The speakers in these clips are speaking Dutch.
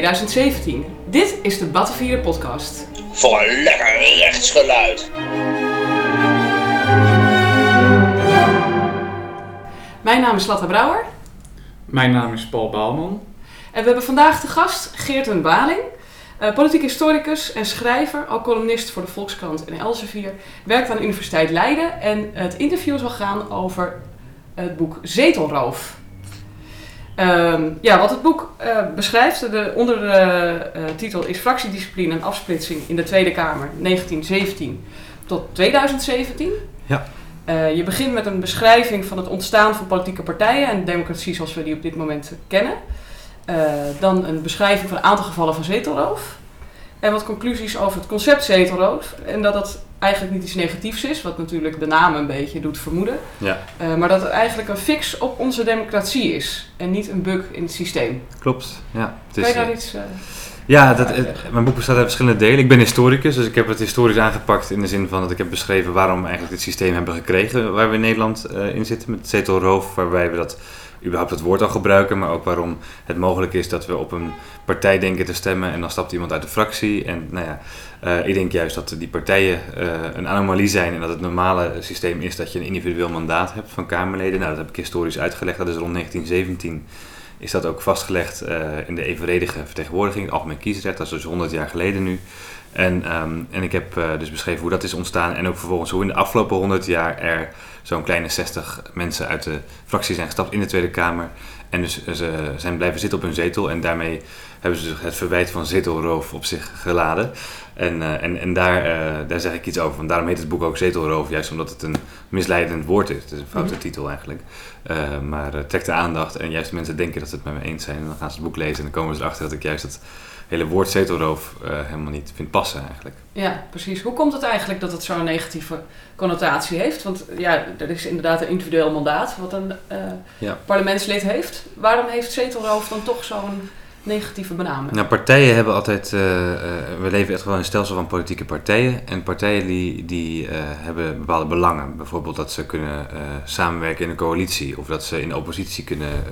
mei 2017. Dit is de Battenvieren podcast. Voor een lekker rechtsgeluid. Mijn naam is Latta Brouwer Mijn naam is Paul Bouwman. en we hebben vandaag de gast Geert Baling. eh, politiek historicus en schrijver, ook columnist voor de Volkskrant en Elsevier. Werkt aan de Universiteit Leiden en het interview zal gaan over het boek Zetelroof. Ehm, ja, wat het boek eh, beschrijft, de ondertitel is Fractiediscipline en afsplitsing in de Tweede Kamer 1917 tot 2017. Ja. Eh, je begint met een beschrijving van het ontstaan van politieke partijen en democratie zoals we die op dit moment kennen. Eh, dan een beschrijving van een aantal gevallen van zetelroof. En wat conclusies over het concept zetelroof. En dat dat eigenlijk niet iets negatiefs is, wat natuurlijk de naam een beetje doet vermoeden. Ja, Eh, maar dat het eigenlijk een fix op onze democratie is. En niet een bug in het systeem. klopt. Ja, het Kan je is, daar eh, iets... eh, ja dat, het- mijn boek bestaat uit verschillende delen. Ik ben historicus, dus ik heb het historisch aangepakt in de zin van dat ik heb beschreven waarom we eigenlijk het systeem hebben gekregen waar we in Nederland in zitten met zetelroof, waarbij we dat überhaupt het woord al gebruiken, maar ook waarom het mogelijk is dat we op een partij denken te stemmen en dan stapt iemand uit de fractie. En nou ja, eh, ik denk juist dat die partijen eh, een anomalie zijn en dat het normale systeem is dat je een individueel mandaat hebt van Kamerleden. Nou, dat heb ik historisch uitgelegd. Dat is rond 1917 is dat ook vastgelegd eh, in de evenredige vertegenwoordiging, het algemeen kiesrecht. Dat is dus 100 jaar geleden nu. En, ehm, en ik heb eh, dus beschreven hoe dat is ontstaan en ook vervolgens hoe in de afgelopen 100 jaar er zo'n kleine 60 mensen uit de fractie zijn gestapt in de Tweede Kamer. En dus eh, ze zijn blijven zitten op hun zetel en daarmee hebben ze het verwijt van zetelroof op zich geladen. En, eh, en, en daar, daar zeg ik iets over. Want daarom heet het boek ook Zetelroof, juist omdat het een misleidend woord is. Het is een foute Mhm. titel eigenlijk. Eh, maar uh, trekt de aandacht en juist mensen denken dat ze het met me eens zijn. En dan gaan ze het boek lezen en dan komen ze erachter dat ik juist het hele woord zetelroof eh, helemaal niet vind passen eigenlijk. Ja, precies. Hoe komt het eigenlijk dat het zo'n negatieve connotatie heeft? Want ja, er is inderdaad een individueel mandaat wat een eh, Ja. parlementslid heeft. Waarom heeft zetelroof dan toch zo'n negatieve benaming? Nou, partijen hebben altijd. eh, eh, we leven echt wel in een stelsel van politieke partijen. En partijen die, die eh, hebben bepaalde belangen. Bijvoorbeeld dat ze kunnen samenwerken in een coalitie. Of dat ze in de oppositie kunnen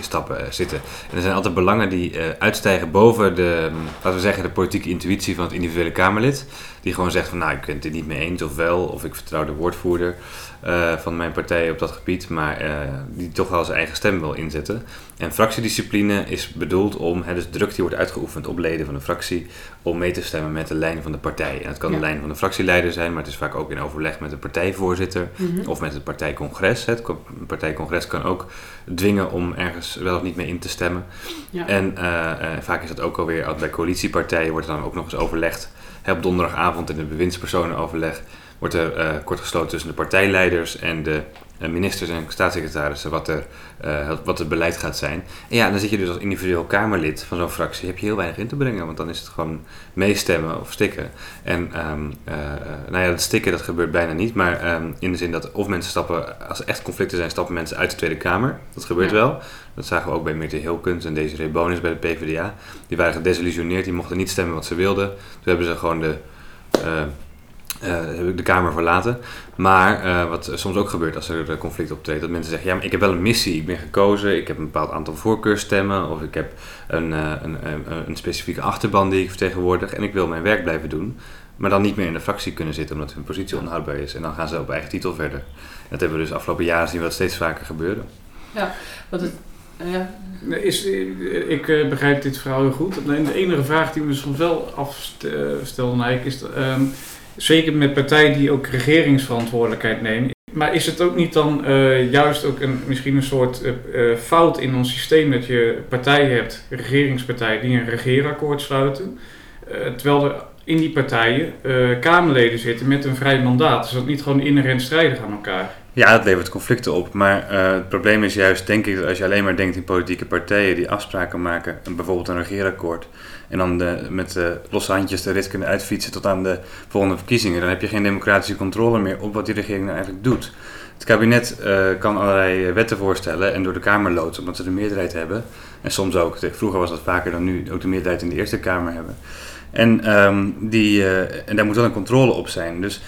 stappen, zitten. En er zijn altijd belangen die uitstijgen boven de, hm, laten we zeggen, de politieke intuïtie van het individuele Kamerlid. Die gewoon zegt van nou, ik ben het er niet mee eens of wel. Of ik vertrouw de woordvoerder eh, van mijn partij op dat gebied. Maar eh, die toch wel zijn eigen stem wil inzetten. En fractiediscipline is bedoeld om, hè, dus druk die wordt uitgeoefend op leden van de fractie, om mee te stemmen met de lijn van de partij. En het kan Ja. de lijn van de fractieleider zijn, maar het is vaak ook in overleg met de partijvoorzitter Mhm. of met het partijcongres. Het een partijcongres kan ook dwingen om ergens wel of niet mee in te stemmen. Ja. En eh, vaak is dat ook alweer, bij coalitiepartijen wordt er dan ook nog eens overlegd. Hè, op donderdagavond in het bewindspersonenoverleg wordt er eh, kort gesloten tussen de partijleiders en de eh, ministers en staatssecretarissen wat, er, eh, wat het beleid gaat zijn. En ja, dan zit je dus als individueel Kamerlid van zo'n fractie, heb je heel weinig in te brengen, want dan is het gewoon meestemmen of stikken. En ehm, eh, eh, nou ja, dat stikken dat gebeurt bijna niet, maar ehm, in de zin dat of mensen stappen, als er echt conflicten zijn, stappen mensen uit de Tweede Kamer. Dat gebeurt Ja. wel. Dat zagen we ook bij Mirte Hilkens en Desiree Bonus bij de PvdA. Die waren gedesillusioneerd, die mochten niet stemmen wat ze wilden. Toen hebben ze gewoon de, heb ik de Kamer verlaten. Maar eh, wat soms ook gebeurt als er eh, conflict optreedt, dat mensen zeggen: Ja, maar ik heb wel een missie, ik ben gekozen, ik heb een bepaald aantal voorkeurstemmen, of ik heb een, eh, een, een, een specifieke achterban die ik vertegenwoordig en ik wil mijn werk blijven doen. Maar dan niet meer in de fractie kunnen zitten omdat hun positie onhoudbaar is. En dan gaan ze op eigen titel verder. En dat hebben we dus de afgelopen jaren zien we dat steeds vaker gebeuren. Wat het, eh, ja. Is, eh, ik eh, begrijp dit verhaal heel goed. Alleen de enige vraag die me soms wel afstelden eigenlijk is... ehm, zeker met partijen die ook regeringsverantwoordelijkheid nemen... Maar is het ook niet dan eh, juist ook een, misschien een soort eh, eh, fout in ons systeem... dat je partijen hebt, regeringspartijen, die een regeerakkoord sluiten... terwijl er in die partijen eh, Kamerleden zitten met een vrij mandaat. Is dat niet gewoon inherent strijdig aan elkaar? Ja, dat levert conflicten op. Maar eh, het probleem is juist, denk ik, dat als je alleen maar denkt in politieke partijen die afspraken maken, en bijvoorbeeld een regeerakkoord, en dan de, met de losse handjes de rit kunnen uitfietsen tot aan de volgende verkiezingen, dan heb je geen democratische controle meer op wat die regering nou eigenlijk doet. Het kabinet eh, kan allerlei wetten voorstellen en door de Kamer loodsen, omdat ze de meerderheid hebben. En soms ook, vroeger was dat vaker dan nu, ook de meerderheid in de Eerste Kamer hebben. En, ehm, die, eh, en daar moet wel een controle op zijn. Dus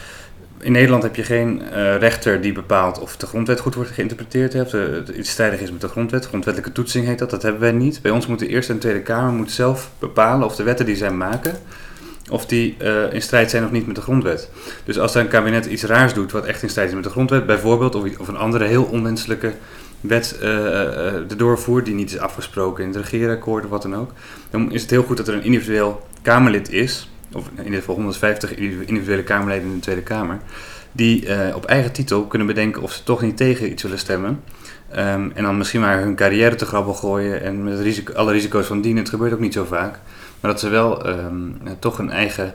in Nederland heb je geen eh, rechter die bepaalt of de grondwet goed wordt geïnterpreteerd. Of de, de- iets strijdig is met de grondwet. Grondwettelijke toetsing heet dat. Dat hebben wij niet. Bij ons moet de Eerste en Tweede Kamer moet zelf bepalen of de wetten die zij maken, of die eh, in strijd zijn of niet met de grondwet. Dus als er een kabinet iets raars doet wat echt in strijd is met de grondwet, bijvoorbeeld, of, of een andere heel onwenselijke wet eh, erdoor voert die niet is afgesproken in het regeerakkoord of wat dan ook, dan is het heel goed dat er een individueel Kamerlid is, of in ieder geval 150 individuele Kamerleden in de Tweede Kamer, die eh, op eigen titel kunnen bedenken of ze toch niet tegen iets willen stemmen. Ehm, en dan misschien maar hun carrière te grabbel gooien en met risico, alle risico's van dien. Het gebeurt ook niet zo vaak. Maar dat ze wel ehm, eh, toch een eigen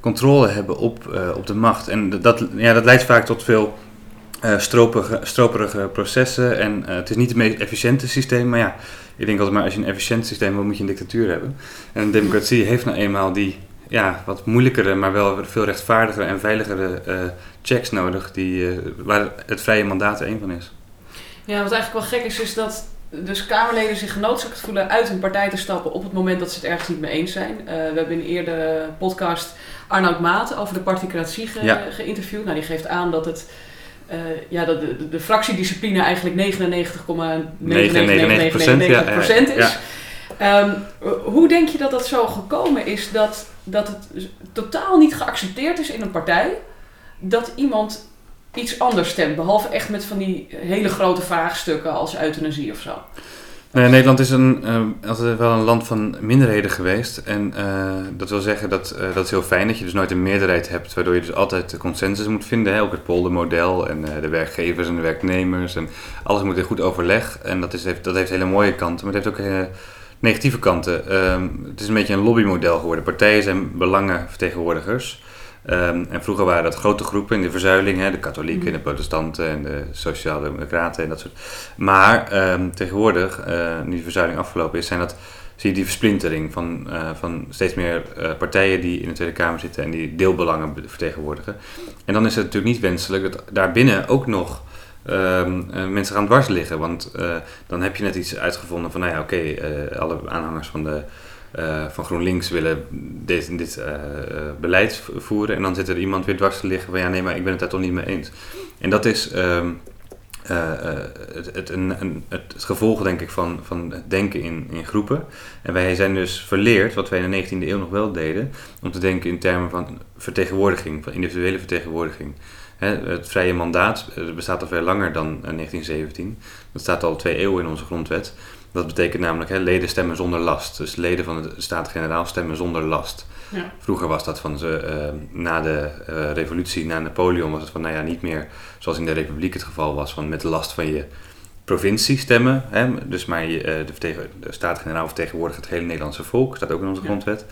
controle hebben op, op de macht. En dat, ja, dat leidt vaak tot veel eh, stroperige, stroperige processen. En eh, het is niet het meest efficiënte systeem. Maar ja, ik denk altijd maar als je een efficiënt systeem wil, moet je een dictatuur hebben. En een democratie heeft nou eenmaal die ja, wat moeilijkere, maar wel veel rechtvaardigere en veiligere eh, checks nodig. Die, waar het vrije mandaat er één van is. Ja, wat eigenlijk wel gek is, is dat dus Kamerleden zich genoodzaakt voelen uit hun partij te stappen op het moment dat ze het ergens niet mee eens zijn. We hebben in een eerdere podcast Arnoud Maat over de particratie ge- Ja. geïnterviewd. Nou, die geeft aan dat het eh, ja, dat de, fractiediscipline eigenlijk 99,9999% ja, ja, is. ja. Ehm, hoe denk je dat dat zo gekomen is dat, dat het totaal niet geaccepteerd is in een partij dat iemand iets anders stemt, behalve echt met van die hele grote vraagstukken als euthanasie of zo? Nederland is een, eh, altijd wel een land van minderheden geweest. En eh, dat wil zeggen dat eh, dat is heel fijn dat je dus nooit een meerderheid hebt, waardoor je dus altijd de consensus moet vinden. Hè? Ook het poldermodel en de werkgevers en de werknemers. En alles moet in goed overleg. En dat, is, heeft, dat heeft hele mooie kanten, maar het heeft ook hele negatieve kanten. Ehm, het is een beetje een lobbymodel geworden. Partijen zijn belangenvertegenwoordigers. Ehm, en vroeger waren dat grote groepen in de verzuiling, hè, de katholieken, Mhm. de protestanten en de sociaal-democraten en dat soort. Maar ehm, tegenwoordig, eh, nu de verzuiling afgelopen is, zijn dat, zie je die versplintering van, eh, van steeds meer eh, partijen die in de Tweede Kamer zitten en die deelbelangen be- vertegenwoordigen. En dan is het natuurlijk niet wenselijk dat daarbinnen ook nog ehm, eh, mensen gaan dwars liggen. Want dan heb je net iets uitgevonden van, nou ja, oké, alle aanhangers van de eh, van GroenLinks willen dit, dit eh, eh, beleid voeren. En dan zit er iemand weer dwars te liggen van ja, nee, maar ik ben het daar toch niet mee eens. En dat is ehm, eh, eh, het, het, een, een, het, gevolg, denk ik, van, van het denken in, in groepen. En wij zijn dus verleerd, wat wij in de 19e eeuw nog wel deden, om te denken in termen van vertegenwoordiging, van individuele vertegenwoordiging. Het vrije mandaat bestaat al veel langer dan eh, 1917. Dat staat al twee eeuwen in onze grondwet. Dat betekent namelijk hè, leden stemmen zonder last. Dus leden van de Staten-Generaal stemmen zonder last. Ja. Vroeger was dat van ze, eh, na de eh, revolutie, na Napoleon, was het van nou ja, niet meer zoals in de Republiek het geval was, van met last van je provincie stemmen. Hè, dus maar eh, de, de Staten-Generaal vertegenwoordigt het hele Nederlandse volk, staat ook in onze Ja. grondwet.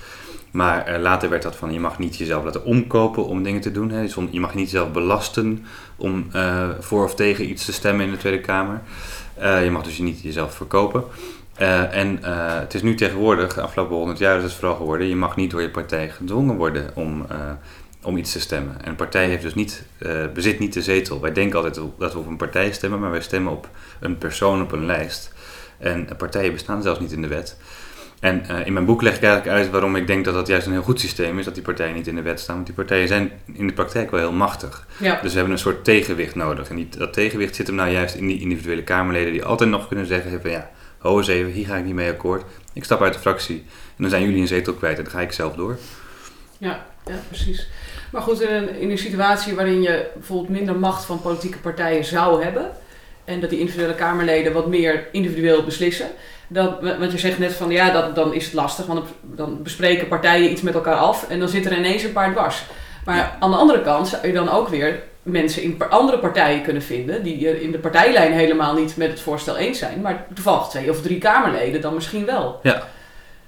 Maar eh, later werd dat van je mag niet jezelf laten omkopen om dingen te doen. Hè. Je mag niet jezelf belasten om voor of tegen iets te stemmen in de Tweede Kamer. Eh, je mag dus niet jezelf verkopen. Eh, en eh, het is nu tegenwoordig, de afgelopen 100 jaar is het vooral geworden, je mag niet door je partij gedwongen worden om, om iets te stemmen. En een partij heeft dus niet, bezit niet de zetel. Wij denken altijd dat we op een partij stemmen, maar wij stemmen op een persoon op een lijst. En partijen bestaan zelfs niet in de wet. En eh, in mijn boek leg ik eigenlijk uit waarom ik denk dat dat juist een heel goed systeem is, dat die partijen niet in de wet staan. Want die partijen zijn in de praktijk wel heel machtig. Ja. Dus we hebben een soort tegenwicht nodig. En die, dat tegenwicht zit hem nou juist in die individuele Kamerleden die altijd nog kunnen zeggen van ja, ho eens even, hier ga ik niet mee akkoord. Ik stap uit de fractie en dan zijn jullie een zetel kwijt en dan ga ik zelf door. Ja, ja, precies. Maar goed, in een, in een situatie waarin je bijvoorbeeld minder macht van politieke partijen zou hebben. En dat die individuele Kamerleden wat meer individueel beslissen. Dat, want je zegt net van ja, dat, dan is het lastig. Want dan bespreken partijen iets met elkaar af. En dan zit er ineens een paar dwars. Maar Ja. aan de andere kant zou je dan ook weer mensen in andere partijen kunnen vinden. Die in de partijlijn helemaal niet met het voorstel eens zijn. Maar toevallig twee of drie Kamerleden dan misschien wel.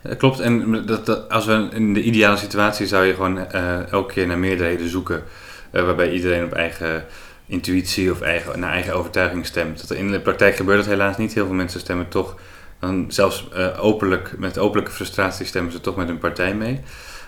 Dat klopt. En dat, dat, als we in de ideale situatie zou je gewoon eh, elke keer naar meerderheden zoeken. eh, waarbij iedereen op eigen intuïtie of eigen, naar eigen overtuiging stemt. Dat in de praktijk gebeurt dat helaas niet. Heel veel mensen stemmen toch, dan zelfs eh, openlijk, met openlijke frustratie stemmen ze toch met hun partij mee.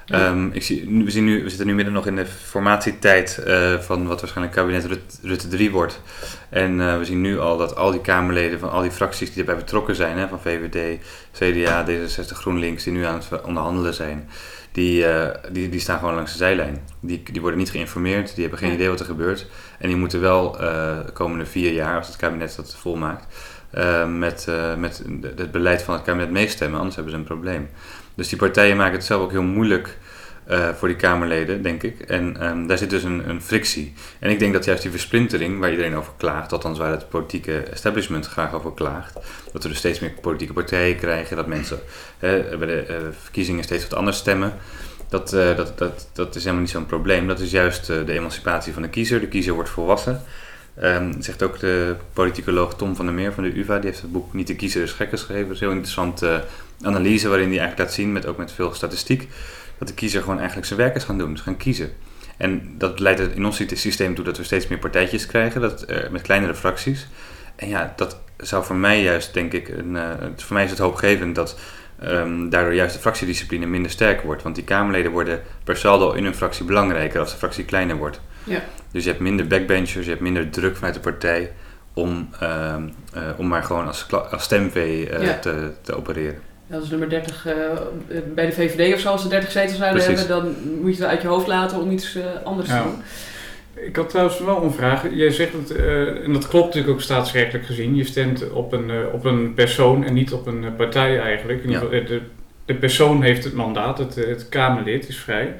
Ja. Ehm, ik zie, we, zien nu, we zitten nu midden nog in de formatietijd eh, van wat waarschijnlijk kabinet Rut- Rutte 3 wordt. En eh, we zien nu al dat al die Kamerleden van al die fracties die erbij betrokken zijn, hè, van VVD, CDA, D66, GroenLinks, die nu aan het onderhandelen zijn, die, eh, die, die staan gewoon langs de zijlijn. Die, die worden niet geïnformeerd, die hebben geen idee wat er gebeurt. En die moeten wel eh, de komende vier jaar, als het kabinet dat volmaakt, eh, met, met het beleid van het kabinet meestemmen, anders hebben ze een probleem. Dus die partijen maken het zelf ook heel moeilijk eh, voor die Kamerleden, denk ik. En ehm, daar zit dus een, een frictie. En ik denk dat juist die versplintering, waar iedereen over klaagt, althans waar het politieke establishment graag over klaagt, dat we dus steeds meer politieke partijen krijgen, dat mensen bij de eh, verkiezingen steeds wat anders stemmen. Dat, eh, dat, dat, dat is helemaal niet zo'n probleem. Dat is juist de emancipatie van de kiezer. De kiezer wordt volwassen. Ehm, zegt ook de politicoloog Tom van der Meer van de UvA. Die heeft het boek Niet de kiezer is gek geschreven. Dat is een heel interessante analyse waarin hij eigenlijk laat zien, met, ook met veel statistiek, dat de kiezer gewoon eigenlijk zijn werk is gaan doen. Dus gaan kiezen. En dat leidt er in ons systeem toe dat we steeds meer partijtjes krijgen, dat, eh, met kleinere fracties. En ja, dat zou voor mij juist, denk ik, een, eh, voor mij is het hoopgevend dat ehm, daardoor juist de fractiediscipline minder sterk wordt. Want die Kamerleden worden per saldo in hun fractie belangrijker als de fractie kleiner wordt. Ja. Dus je hebt minder backbenchers, je hebt minder druk vanuit de partij om, ehm, eh, om maar gewoon als, als stemvee Ja. te, te opereren. Als nummer 30 eh, bij de VVD of zo, als ze 30 zetels zouden Precies. hebben, dan moet je het uit je hoofd laten om iets eh, anders Ja. te doen. Ik had trouwens wel een vraag. Jij zegt het, eh, en dat klopt natuurlijk ook staatsrechtelijk gezien. Je stemt op een, eh, op een persoon en niet op een partij eigenlijk. Ja. de, de persoon heeft het mandaat, het, het Kamerlid is vrij.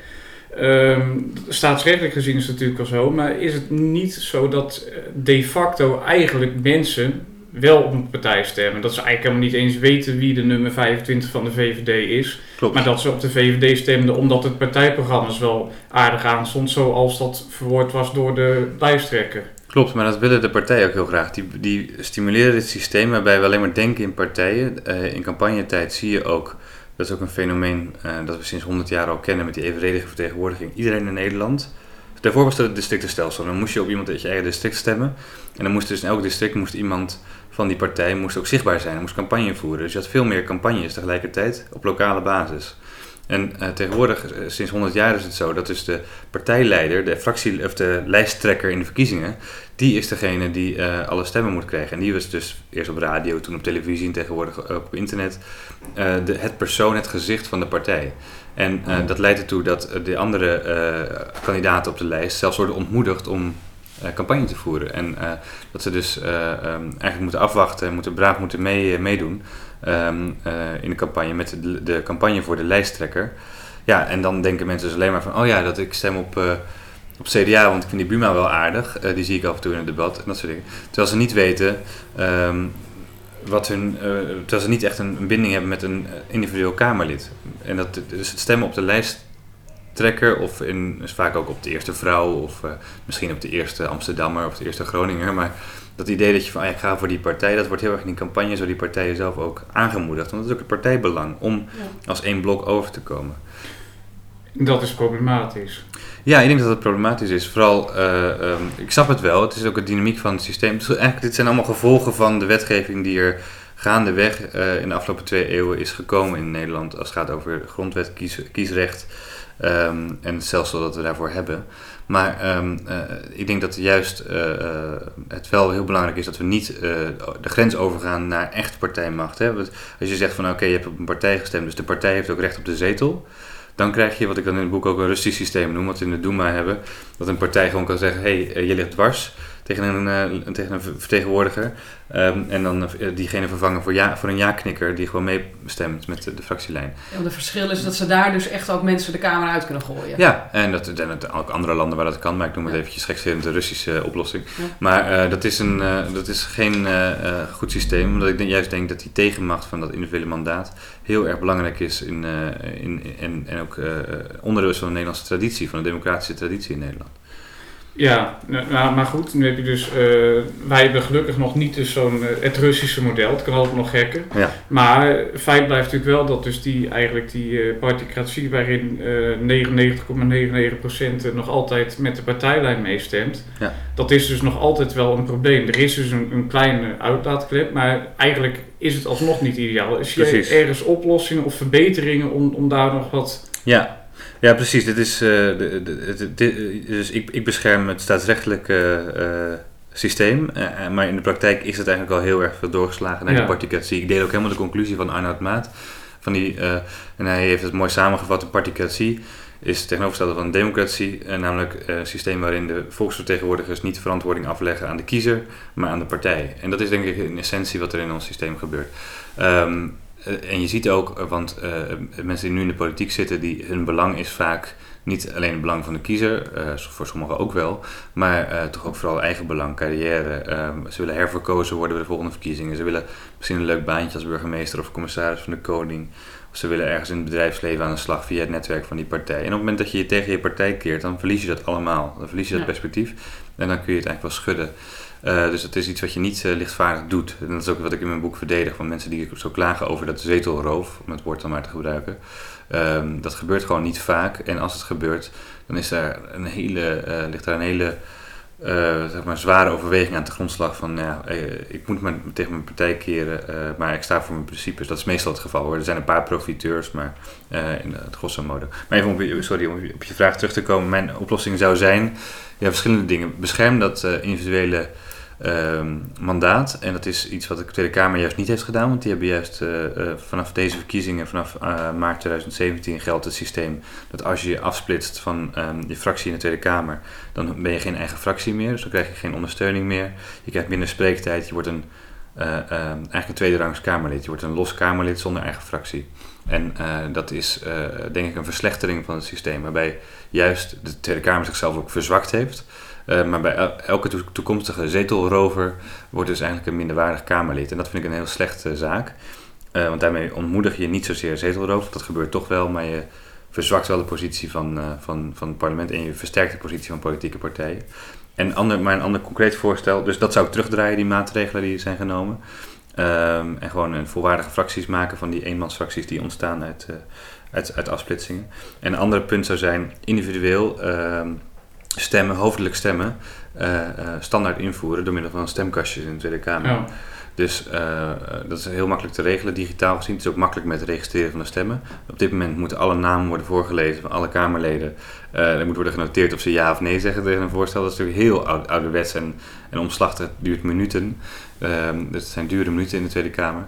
Ehm, staatsrechtelijk gezien is het natuurlijk wel zo, maar is het niet zo dat de facto eigenlijk mensen wel op een partij stemmen? Dat ze eigenlijk helemaal niet eens weten wie de nummer 25 van de VVD is. Klopt. Maar dat ze op de VVD stemden omdat het partijprogramma's wel aardig aanstond, zoals dat verwoord was door de lijsttrekker. Klopt, maar dat willen de partijen ook heel graag. Die, die stimuleren dit systeem waarbij we alleen maar denken in partijen. Eh, in campagnetijd zie je ook, dat is ook een fenomeen eh, dat we sinds 100 jaar al kennen met die evenredige vertegenwoordiging. Iedereen in Nederland. Daarvoor was er het districtenstelsel. Dan moest je op iemand uit je eigen district stemmen. En dan moest dus in elk district moest iemand van die partij moest ook zichtbaar zijn. Moest campagne voeren. Dus je had veel meer campagnes tegelijkertijd op lokale basis. En eh, tegenwoordig, eh, sinds 100 jaar is het zo, dat dus de partijleider, de fractie of de lijsttrekker in de verkiezingen, die is degene die eh, alle stemmen moet krijgen. En die was dus eerst op radio, toen op televisie en tegenwoordig ook op internet de, het persoon, het gezicht van de partij. En eh, dat leidt ertoe dat de andere kandidaten op de lijst zelfs worden ontmoedigd om campagne te voeren. En eh, dat ze dus eh, ehm, eigenlijk moeten afwachten, moeten braaf moeten mee, meedoen ehm, eh, in de campagne met de, de campagne voor de lijsttrekker. Ja, en dan denken mensen dus alleen maar van, oh ja, dat ik stem op, eh, op CDA, want ik vind die Buma wel aardig. Eh, die zie ik af en toe in het debat en dat soort dingen. Terwijl ze niet weten ehm, wat hun, eh, terwijl ze niet echt een, binding hebben met een eh, individueel Kamerlid. En dat, dus het stemmen op de lijsttrekker of in, is vaak ook op de eerste vrouw of eh, misschien op de eerste Amsterdammer of de eerste Groninger. Maar dat idee dat je van, ah, ja, ik ga voor die partij, dat wordt heel erg in die campagne door die partijen zelf ook aangemoedigd. Want dat is ook het partijbelang om Ja. als één blok over te komen. Dat is problematisch. Ja, ik denk dat het problematisch is. Vooral, eh, ehm, ik snap het wel, het is ook de dynamiek van het systeem. Dus eigenlijk, dit zijn allemaal gevolgen van de wetgeving die er gaandeweg eh in de afgelopen twee eeuwen is gekomen in Nederland. Als het gaat over grondwet, kies, kiesrecht ehm, en het stelsel dat we daarvoor hebben. Maar ehm, eh, ik denk dat juist eh, eh, het wel heel belangrijk is dat we niet de grens overgaan naar echt partijmacht. Hè? Als je zegt van oké, je hebt op een partij gestemd, dus de partij heeft ook recht op de zetel. Dan krijg je wat ik dan in het boek ook een rustisch systeem noem, wat we in de Duma hebben. Dat een partij gewoon kan zeggen, hé, hey, je ligt dwars tegen een, eh, tegen een ver- vertegenwoordiger. Ehm, en dan eh, diegene vervangen voor, ja, voor een ja-knikker die gewoon meestemt met de, de fractielijn. En het verschil is dat ze daar dus echt ook mensen de kamer uit kunnen gooien. Ja, en dat er zijn ook andere landen waar dat kan, maar ik noem het Ja. eventjes gekscherend de Russische eh, oplossing. Ja. Maar dat, is een, dat is geen goed systeem, omdat ik juist denk dat die tegenmacht van dat individuele mandaat heel erg belangrijk is in, eh, in, en, en ook onderdeel is van de Nederlandse traditie, van de democratische traditie in Nederland. Ja, nou, nou, maar goed, nu heb je dus, eh, wij hebben gelukkig nog niet dus zo'n, eh, het Russische model, het kan altijd nog gekker. Ja. Maar feit blijft natuurlijk wel dat dus die, eigenlijk die eh particratie waarin eh 99,99% nog altijd met de partijlijn meestemt, Ja. dat is dus nog altijd wel een probleem. Er is dus een, een kleine uitlaatklep, maar eigenlijk is het alsnog niet ideaal. Is je ergens oplossingen of verbeteringen om, om daar nog wat... Ja. Ja, precies. Dit is, eh, de, de, de- dit- dus ik, ik bescherm het staatsrechtelijke eh, systeem, eh, maar in de praktijk is het eigenlijk al heel erg veel doorgeslagen naar Ja. de particratie. Ik deel ook helemaal de conclusie van Arnoud Maat. Van die, en hij heeft het mooi samengevat, de particratie is het tegenovergestelde van democratie, namelijk een systeem waarin de volksvertegenwoordigers niet verantwoording afleggen aan de kiezer, maar aan de partij. En dat is denk ik in essentie wat er in ons systeem gebeurt. Ehm, eh, en je ziet ook, eh, want eh, mensen die nu in de politiek zitten, die, hun belang is vaak niet alleen het belang van de kiezer, eh, voor sommigen ook wel, maar eh, toch ook vooral eigen belang, carrière. Ehm, ze willen herverkozen worden bij de volgende verkiezingen. Ze willen misschien een leuk baantje als burgemeester of commissaris van de koning. Of ze willen ergens in het bedrijfsleven aan de slag via het netwerk van die partij. En op het moment dat je je tegen je partij keert, dan verlies je dat allemaal. Dan verlies je dat Ja. perspectief en dan kun je het eigenlijk wel schudden. Eh, dus het is iets wat je niet eh, lichtvaardig doet. En dat is ook wat ik in mijn boek verdedig van mensen die zo klagen over dat zetelroof, om het woord dan maar te gebruiken. Ehm, dat gebeurt gewoon niet vaak. En als het gebeurt, dan is daar een hele, eh, ligt daar een hele zeg maar zware overweging aan de grondslag van ja, ik moet me tegen mijn partij keren, maar ik sta voor mijn principes. Dat is meestal het geval hoor. Er zijn een paar profiteurs, maar in het grosso modo. Maar even om, sorry, om op je vraag terug te komen. Mijn oplossing zou zijn, ja, verschillende dingen. Bescherm dat individuele ehm, mandaat. En dat is iets wat de Tweede Kamer juist niet heeft gedaan. Want die hebben juist eh, eh, vanaf deze verkiezingen, vanaf eh, maart 2017, geldt het systeem dat als je je afsplitst van ehm, je fractie in de Tweede Kamer, dan ben je geen eigen fractie meer. Dus dan krijg je geen ondersteuning meer. Je krijgt minder spreektijd. Je wordt een, eh, ehm, eigenlijk een tweede rangs Kamerlid. Je wordt een los Kamerlid zonder eigen fractie. En dat is denk ik een verslechtering van het systeem, waarbij juist de Tweede Kamer zichzelf ook verzwakt heeft. Eh, maar bij el- elke toe- toekomstige zetelrover wordt dus eigenlijk een minderwaardig Kamerlid. En dat vind ik een heel slechte zaak. Eh, want daarmee ontmoedig je niet zozeer zetelroof. Dat gebeurt toch wel, maar je verzwakt wel de positie van, eh, van, van het parlement en je versterkt de positie van politieke partijen. En ander, maar een ander concreet voorstel, dus dat zou ik terugdraaien, die maatregelen die zijn genomen. Ehm, en gewoon een volwaardige fracties maken van die eenmansfracties die ontstaan uit, uit, uit afsplitsingen. En een ander punt zou zijn individueel ehm, stemmen, hoofdelijk stemmen, eh, eh, standaard invoeren door middel van stemkastjes in de Tweede Kamer. Ja. Dus eh, dat is heel makkelijk te regelen, digitaal gezien. Het is ook makkelijk met het registreren van de stemmen. Op dit moment moeten alle namen worden voorgelezen van alle Kamerleden. Eh er moet worden genoteerd of ze ja of nee zeggen tegen een voorstel. Dat is natuurlijk heel oud, ouderwets en, en omslachtig. Het duurt minuten. Dus het zijn dure minuten in de Tweede Kamer.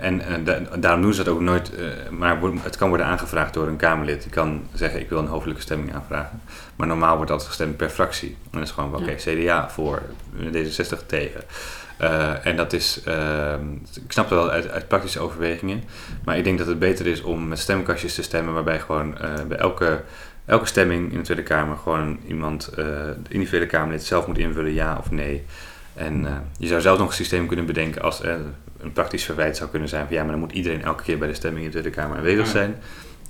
En en da- daarom doen ze dat ook nooit, maar het kan worden aangevraagd door een Kamerlid. Die kan zeggen, ik wil een hoofdelijke stemming aanvragen. Maar normaal wordt dat gestemd per fractie. En dat is gewoon, oké, CDA voor, D66 tegen. Eh, en dat is, ehm, ik snap dat wel uit, uit praktische overwegingen. Maar ik denk dat het beter is om met stemkastjes te stemmen, waarbij gewoon eh, bij elke, elke stemming in de Tweede Kamer gewoon iemand, eh de individuele Kamerlid zelf moet invullen ja of nee. En je zou zelf nog een systeem kunnen bedenken als er een praktisch verwijt zou kunnen zijn van ja, maar dan moet iedereen elke keer bij de stemming in de Tweede Kamer aanwezig Ja.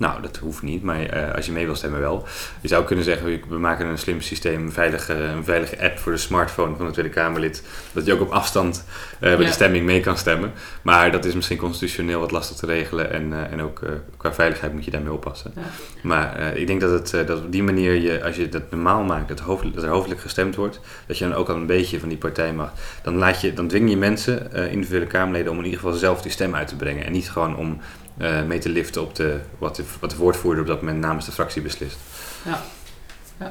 Nou, dat hoeft niet, maar eh, als je mee wil stemmen wel. Je zou kunnen zeggen, we maken een slim systeem, een veilige, een veilige app voor de smartphone van de Tweede Kamerlid. Dat je ook op afstand eh, bij Ja. de stemming mee kan stemmen. Maar dat is misschien constitutioneel wat lastig te regelen en, eh, en ook qua veiligheid moet je daarmee oppassen. Ja. Maar ik denk dat, het, dat op die manier, je, als je dat normaal maakt, dat, hoofd, dat er hoofdelijk gestemd wordt, dat je dan ook al een beetje van die partij mag. Dan, laat je, dan dwing je mensen, individuele Kamerleden, om in ieder geval zelf die stem uit te brengen. En niet gewoon om eh, mee te liften op de, wat, de, wat de woordvoerder op dat moment namens de fractie beslist. Ja,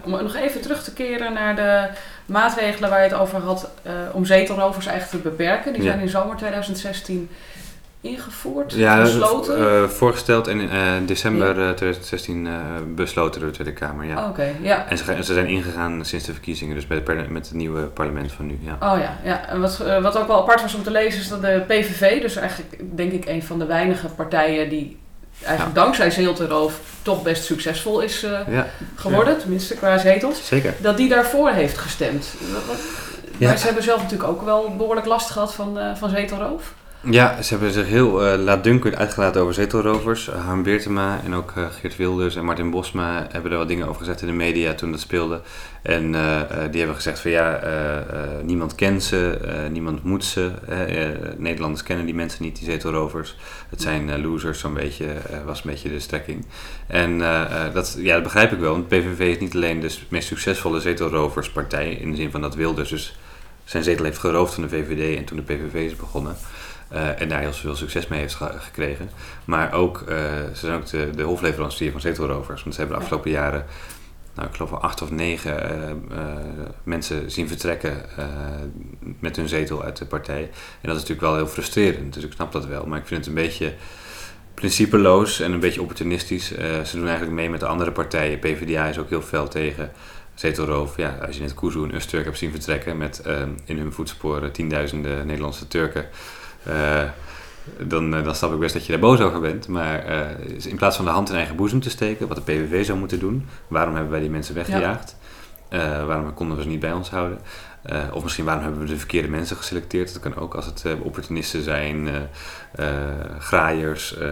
om nog even terug te keren naar de maatregelen waar je het over had eh, om zetelrovers eigenlijk te beperken. Die Ja. zijn in zomer 2016 ingevoerd, Ja, besloten. eh, voorgesteld en in eh, december eh, 2016 eh, besloten door de Tweede Kamer. Ja. Oh, Oké, ja. En ze, ze zijn ingegaan sinds de verkiezingen, dus met, met het nieuwe parlement van nu. Ja. Oh ja, ja. En wat, wat ook wel apart was om te lezen is dat de PVV, dus eigenlijk denk ik een van de weinige partijen die eigenlijk dankzij zeelteroof toch best succesvol is geworden, tenminste qua zetels, zeker. dat die daarvoor heeft gestemd. Wat-. Maar ze hebben zelf natuurlijk ook wel behoorlijk last gehad van, van zetelroof. Ja, ze hebben zich heel eh laatdunkend uitgelaten over zetelrovers. Uh, Harm en ook eh, Geert Wilders en Martin Bosma hebben er wat dingen over gezegd in de media toen dat speelde. En die hebben gezegd van ja, niemand kent ze, niemand moet ze. Nederlanders kennen die mensen niet, die zetelrovers. Het zijn losers, zo'n beetje, was een beetje de strekking. En dat, ja, dat begrijp ik wel, want PVV is niet alleen de meest succesvolle zetelroverspartij, in de zin van dat Wilders dus zijn zetel heeft geroofd van de VVD en toen de PVV is begonnen. Eh, en daar heel veel succes mee heeft ge- gekregen. Maar ook, eh, ze zijn ook de, de hofleverancier van zetelrovers. Want ze hebben de afgelopen jaren, nou, ik geloof wel acht of negen eh, mensen zien vertrekken met hun zetel uit de partij. En dat is natuurlijk wel heel frustrerend, dus ik snap dat wel. Maar ik vind het een beetje principeloos en een beetje opportunistisch. Ze doen eigenlijk mee met de andere partijen. PvdA is ook heel fel tegen zetelroof. Ja, als je net Kuzu en Usturk hebt zien vertrekken met eh, in hun voetsporen tienduizenden Nederlandse Turken. Eh, dan, eh, dan snap ik best dat je daar boos over bent. Maar eh, in plaats van de hand in eigen boezem te steken, wat de PVV zou moeten doen, waarom hebben wij die mensen weggejaagd? Waarom konden we ze niet bij ons houden? Eh, of misschien waarom hebben we de verkeerde mensen geselecteerd? Dat kan ook als het eh, opportunisten zijn, eh, eh, graaiers, eh,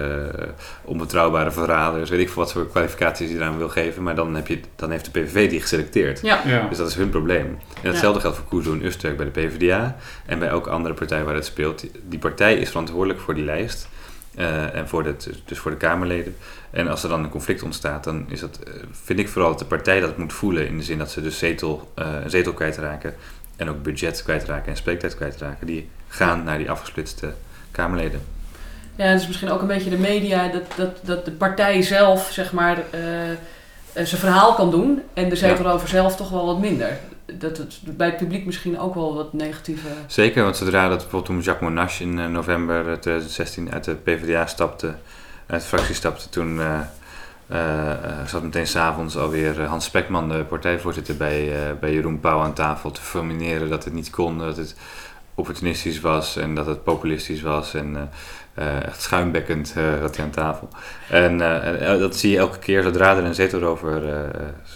onbetrouwbare verraders, weet ik veel wat voor kwalificaties je eraan wil geven. Maar dan, heb je, dan heeft de PVV die geselecteerd. Ja, Ja. Dus dat is hun probleem. En hetzelfde geldt voor Kuzu en Usturk bij de PvdA en bij elke andere partij waar het speelt. Die- partij is verantwoordelijk voor die lijst eh, en voor de, dus voor de Kamerleden. En als er dan een conflict ontstaat, dan is dat, vind ik vooral dat de partij dat moet voelen in de zin dat ze dus zetel, eh, een zetel kwijtraken en ook budget kwijtraken en spreektijd kwijtraken. Die gaan naar die afgesplitste Kamerleden. Ja, het is misschien ook een beetje de media, dat, dat, dat de partij zelf, zeg maar, eh, eh, zijn verhaal kan doen. En de zetelrover zelf toch wel wat minder. Dat het bij het publiek misschien ook wel wat negatieve... Zeker, want zodra dat bijvoorbeeld toen Jacques Monash in eh, november 2016 uit de PvdA stapte, uit de fractie stapte, toen zat meteen s'avonds alweer eh, Hans Spekman, de partijvoorzitter, bij, eh, bij Jeroen Pauw aan tafel te fulmineren dat het niet kon, dat het opportunistisch was en dat het populistisch was. En eh, echt schuimbekkend zat hij aan tafel. En eh, dat zie je elke keer zodra er een zetelrover,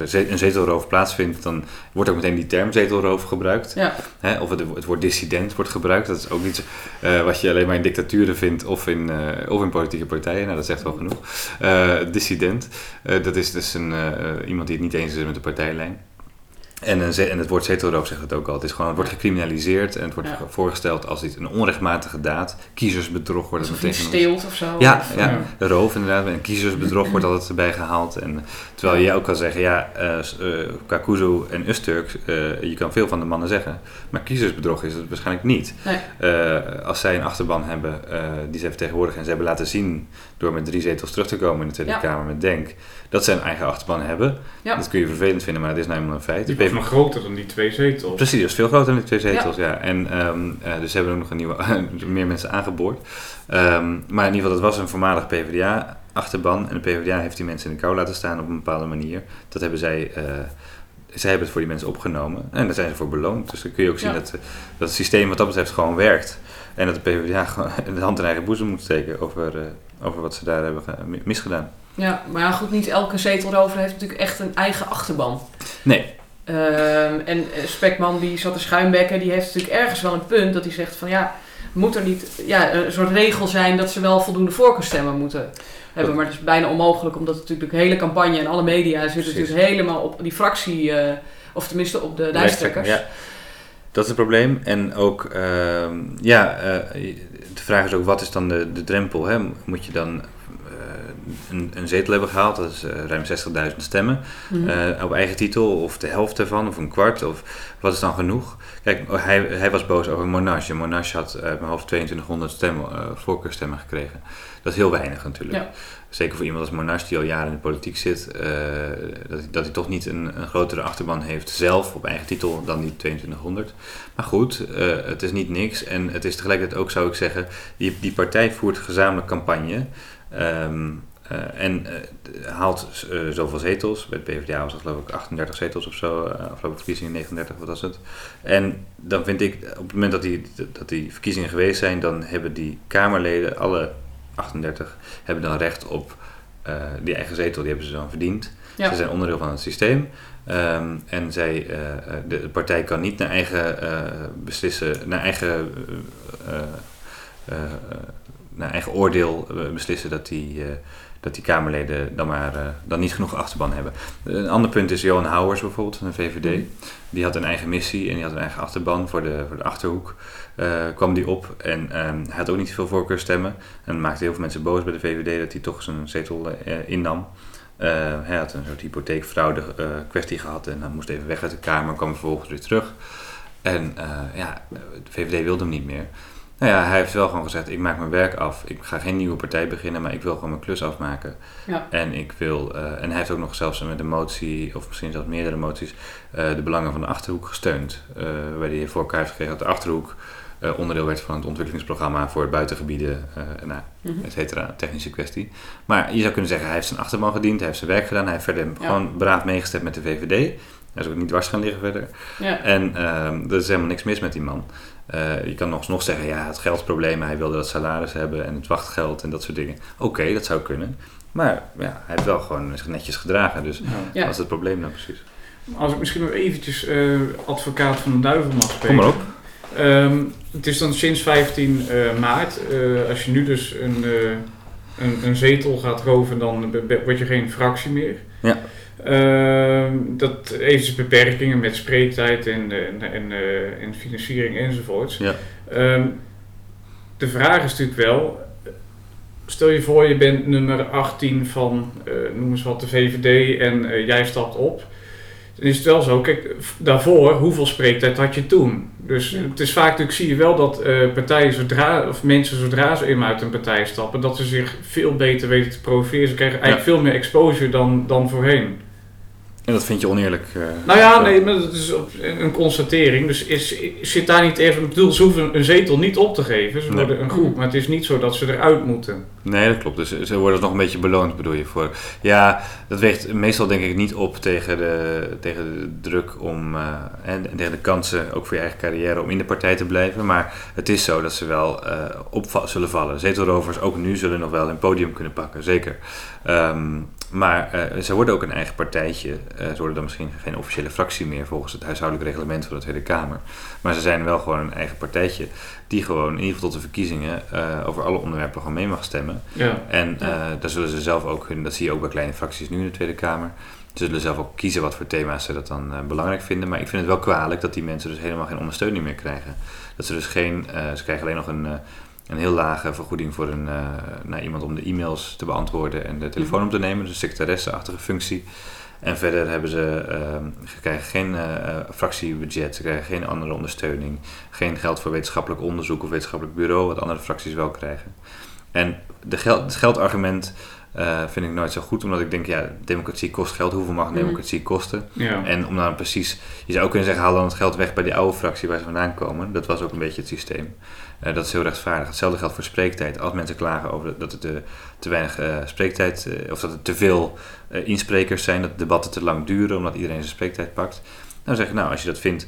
ze- een zetelroof plaatsvindt, dan wordt ook meteen die term zetelroof gebruikt. Ja, Hè, of het, het woord dissident wordt gebruikt. Dat is ook niet eh, wat je alleen maar in dictaturen vindt of in, of in politieke partijen. Nou, dat zegt wel genoeg. Dissident, dat is dus een, iemand die het niet eens is met de partijlijn. En, een ze- en het woord zetelroof zegt het ook al. Het, is gewoon, het wordt gecriminaliseerd en het wordt Ja. voorgesteld als iets een onrechtmatige daad. Kiezersbedrog wordt het meteen genoemd. of zo. Ja, Of, ja, Ja. roof inderdaad. En kiezersbedrog wordt altijd erbij gehaald. En, terwijl je ook kan zeggen, ja, eh s- eh, qua Kuzu en Usturk, eh, je kan veel van de mannen zeggen. Maar kiezersbedrog is het waarschijnlijk niet. Nee. Eh, als zij een achterban hebben eh, die zij vertegenwoordigen en ze hebben laten zien door met drie zetels terug te komen in de Tweede. Kamer met Denk, dat ze een eigen achterban hebben. Ja. Dat kun je vervelend vinden, maar dat is nou eenmaal een feit. Die was PV nog groter dan die twee zetels. Precies, dat is veel groter dan die twee zetels, ja. En ehm, eh, dus ze hebben ook nog een nieuwe, meer mensen aangeboord. Ehm, maar in ieder geval, dat was een voormalig PvdA-achterban. En de PvdA heeft die mensen in de kou laten staan op een bepaalde manier. Dat hebben zij, eh, zij hebben het voor die mensen opgenomen. En daar zijn ze voor beloond. Dus dan kun je ook zien Ja. dat, eh, dat het systeem wat dat betreft gewoon werkt. En dat de PvdA gewoon de hand in eigen boezem moet steken over, eh, over wat ze daar hebben ge- misgedaan. Ja, maar ja, goed, niet elke zetelrover heeft natuurlijk echt een eigen achterban. Nee, Ehm, en eh, Spekman, die zat te schuimbekken, die heeft natuurlijk ergens wel een punt dat hij zegt van ja, moet er niet ja, een soort regel zijn dat ze wel voldoende voorkeurstemmen moeten hebben. Maar dat is bijna onmogelijk, omdat natuurlijk de hele campagne en alle media zitten Precies. natuurlijk helemaal op die fractie, eh, of tenminste op de lijsttrekkers. Ja, dat is het probleem. En ook, ehm, ja, eh, de vraag is ook, wat is dan de, de drempel? Hè? Moet je dan een, een zetel hebben gehaald, dat is eh, ruim 60.000 stemmen, Mhm. eh, op eigen titel, of de helft ervan, of een kwart, of wat is dan genoeg? Kijk, hij, hij was boos over Monash. Monash had uit mijn hoofd 2200 stemmen, eh, voorkeurstemmen gekregen. Dat is heel weinig natuurlijk. Ja. Zeker voor iemand als Monash die al jaren in de politiek zit, eh, dat, hij- dat hij toch niet een, een grotere achterban heeft zelf op eigen titel dan die 2200. Maar goed, eh, het is niet niks en het is tegelijkertijd ook, zou ik zeggen, die, die partij voert gezamenlijk campagne. Ehm, eh, en eh, haalt eh, zoveel zetels. Bij de PvdA was dat geloof ik 38 zetels of zo. afgelopen verkiezingen 39, wat was het? En dan vind ik, op het moment dat die, dat die verkiezingen geweest zijn, dan hebben die Kamerleden, alle 38, hebben dan recht op die eigen zetel. Die hebben ze dan verdiend. Ja. Ze zijn onderdeel van het systeem. Ehm, en zij, de, de partij kan niet naar eigen beslissen, naar eigen, naar eigen oordeel eh, beslissen dat die, eh, dat die Kamerleden dan maar eh, dan niet genoeg achterban hebben. Een ander punt is Johan Houwers bijvoorbeeld van de VVD. Mhm. Die had een eigen missie en die had een eigen achterban voor de, voor de achterhoek. kwam die op en ehm, hij had ook niet veel voorkeurstemmen. En maakte heel veel mensen boos bij de VVD dat hij toch zijn zetel innam. Hij had een soort hypotheekfraude kwestie gehad en hij moest even weg uit de Kamer, kwam vervolgens weer terug. En ja, de VVD wilde hem niet meer. Nou ja, hij heeft wel gewoon gezegd, ik maak mijn werk af. Ik ga geen nieuwe partij beginnen, maar ik wil gewoon mijn klus afmaken. Ja. En, ik wil, eh, en hij heeft ook nog zelfs met een motie, of misschien zelfs meerdere moties, eh, de belangen van de Achterhoek gesteund. Eh waarbij hij voor elkaar heeft gekregen dat de Achterhoek onderdeel werd van het ontwikkelingsprogramma voor buitengebieden, nou, Mhm. et cetera, technische kwestie. Maar je zou kunnen zeggen, hij heeft zijn achterban gediend, hij heeft zijn werk gedaan, hij heeft verder Ja. gewoon braaf meegestemd met de VVD. Hij is ook niet dwars gaan liggen verder. Ja. En ehm, er is helemaal niks mis met die man. Eh, je kan nog, nog zeggen, ja, het geldsprobleem, hij wilde dat salaris hebben en het wachtgeld en dat soort dingen. Oké, dat zou kunnen. Maar ja, hij heeft wel gewoon zich netjes gedragen. Dus Ja. Wat is het probleem nou precies? Als ik misschien nog eventjes eh, advocaat van de duivel mag spelen. Kom maar op. Ehm, het is dan sinds 15 eh, maart. Eh, als je nu dus een, eh, een, een zetel gaat roven, dan word je geen fractie meer. Ja. Ehm, dat heeft beperkingen met spreektijd en, eh, en, en, eh, en financiering enzovoorts. Ja. Ehm, de vraag is natuurlijk wel, stel je voor je bent nummer 18 van, eh, noem eens wat, de VVD en eh, jij stapt op. Dan is het wel zo, kijk, daarvoor, hoeveel spreektijd had je toen? Dus Ja. het is vaak natuurlijk, zie je wel dat eh, partijen zodra, of mensen zodra ze eenmaal uit een partij stappen, dat ze zich veel beter weten te profileren. Ze krijgen eigenlijk veel meer exposure dan, dan voorheen. En dat vind je oneerlijk? eh, Nou ja, zo? nee, maar dat is een constatering. Dus is, zit daar niet even. Ik bedoel, ze hoeven een zetel niet op te geven. Ze Nee. worden een groep. Maar het is niet zo dat ze eruit moeten. Nee, dat klopt. Dus ze worden nog een beetje beloond, bedoel je? Voor. Ja, dat weegt meestal denk ik niet op tegen de, tegen de druk om, eh, en, en tegen de kansen, ook voor je eigen carrière, om in de partij te blijven. Maar het is zo dat ze wel eh, op zullen vallen. Zetelrovers ook nu zullen nog wel een podium kunnen pakken, zeker. Ehm, maar eh, ze worden ook een eigen partijtje. Eh, ze worden dan misschien geen officiële fractie meer volgens het huishoudelijk reglement van de Tweede Kamer. Maar ze zijn wel gewoon een eigen partijtje die gewoon in ieder geval tot de verkiezingen eh, over alle onderwerpen gewoon mee mag stemmen. Ja. En Ja. daar zullen ze zelf ook hun, dat zie je ook bij kleine fracties nu in de Tweede Kamer. Ze zullen zelf ook kiezen wat voor thema's ze dat dan belangrijk vinden. Maar ik vind het wel kwalijk dat die mensen dus helemaal geen ondersteuning meer krijgen. Dat ze dus geen, ze krijgen alleen nog een, een heel lage vergoeding voor een, eh, naar iemand om de e-mails te beantwoorden en de telefoon op te nemen. Dus een secretaresseachtige functie. En verder hebben ze, ze krijgen geen eh, fractiebudget, ze krijgen geen andere ondersteuning. Geen geld voor wetenschappelijk onderzoek of wetenschappelijk bureau, wat andere fracties wel krijgen. En de geld, het geldargument eh, vind ik nooit zo goed, omdat ik denk, ja, democratie kost geld. Hoeveel mag een Mhm. democratie kosten? ja. En om dan precies, je zou ook kunnen zeggen, haal dan het geld weg bij die oude fractie waar ze vandaan komen. Dat was ook een beetje het systeem. Eh, dat is heel rechtvaardig. Hetzelfde geldt voor spreektijd. Als mensen klagen over dat er te, te weinig eh, spreektijd, eh, of dat er te veel eh, insprekers zijn, dat debatten te lang duren omdat iedereen zijn spreektijd pakt. Dan zeg ik, nou, als je dat vindt,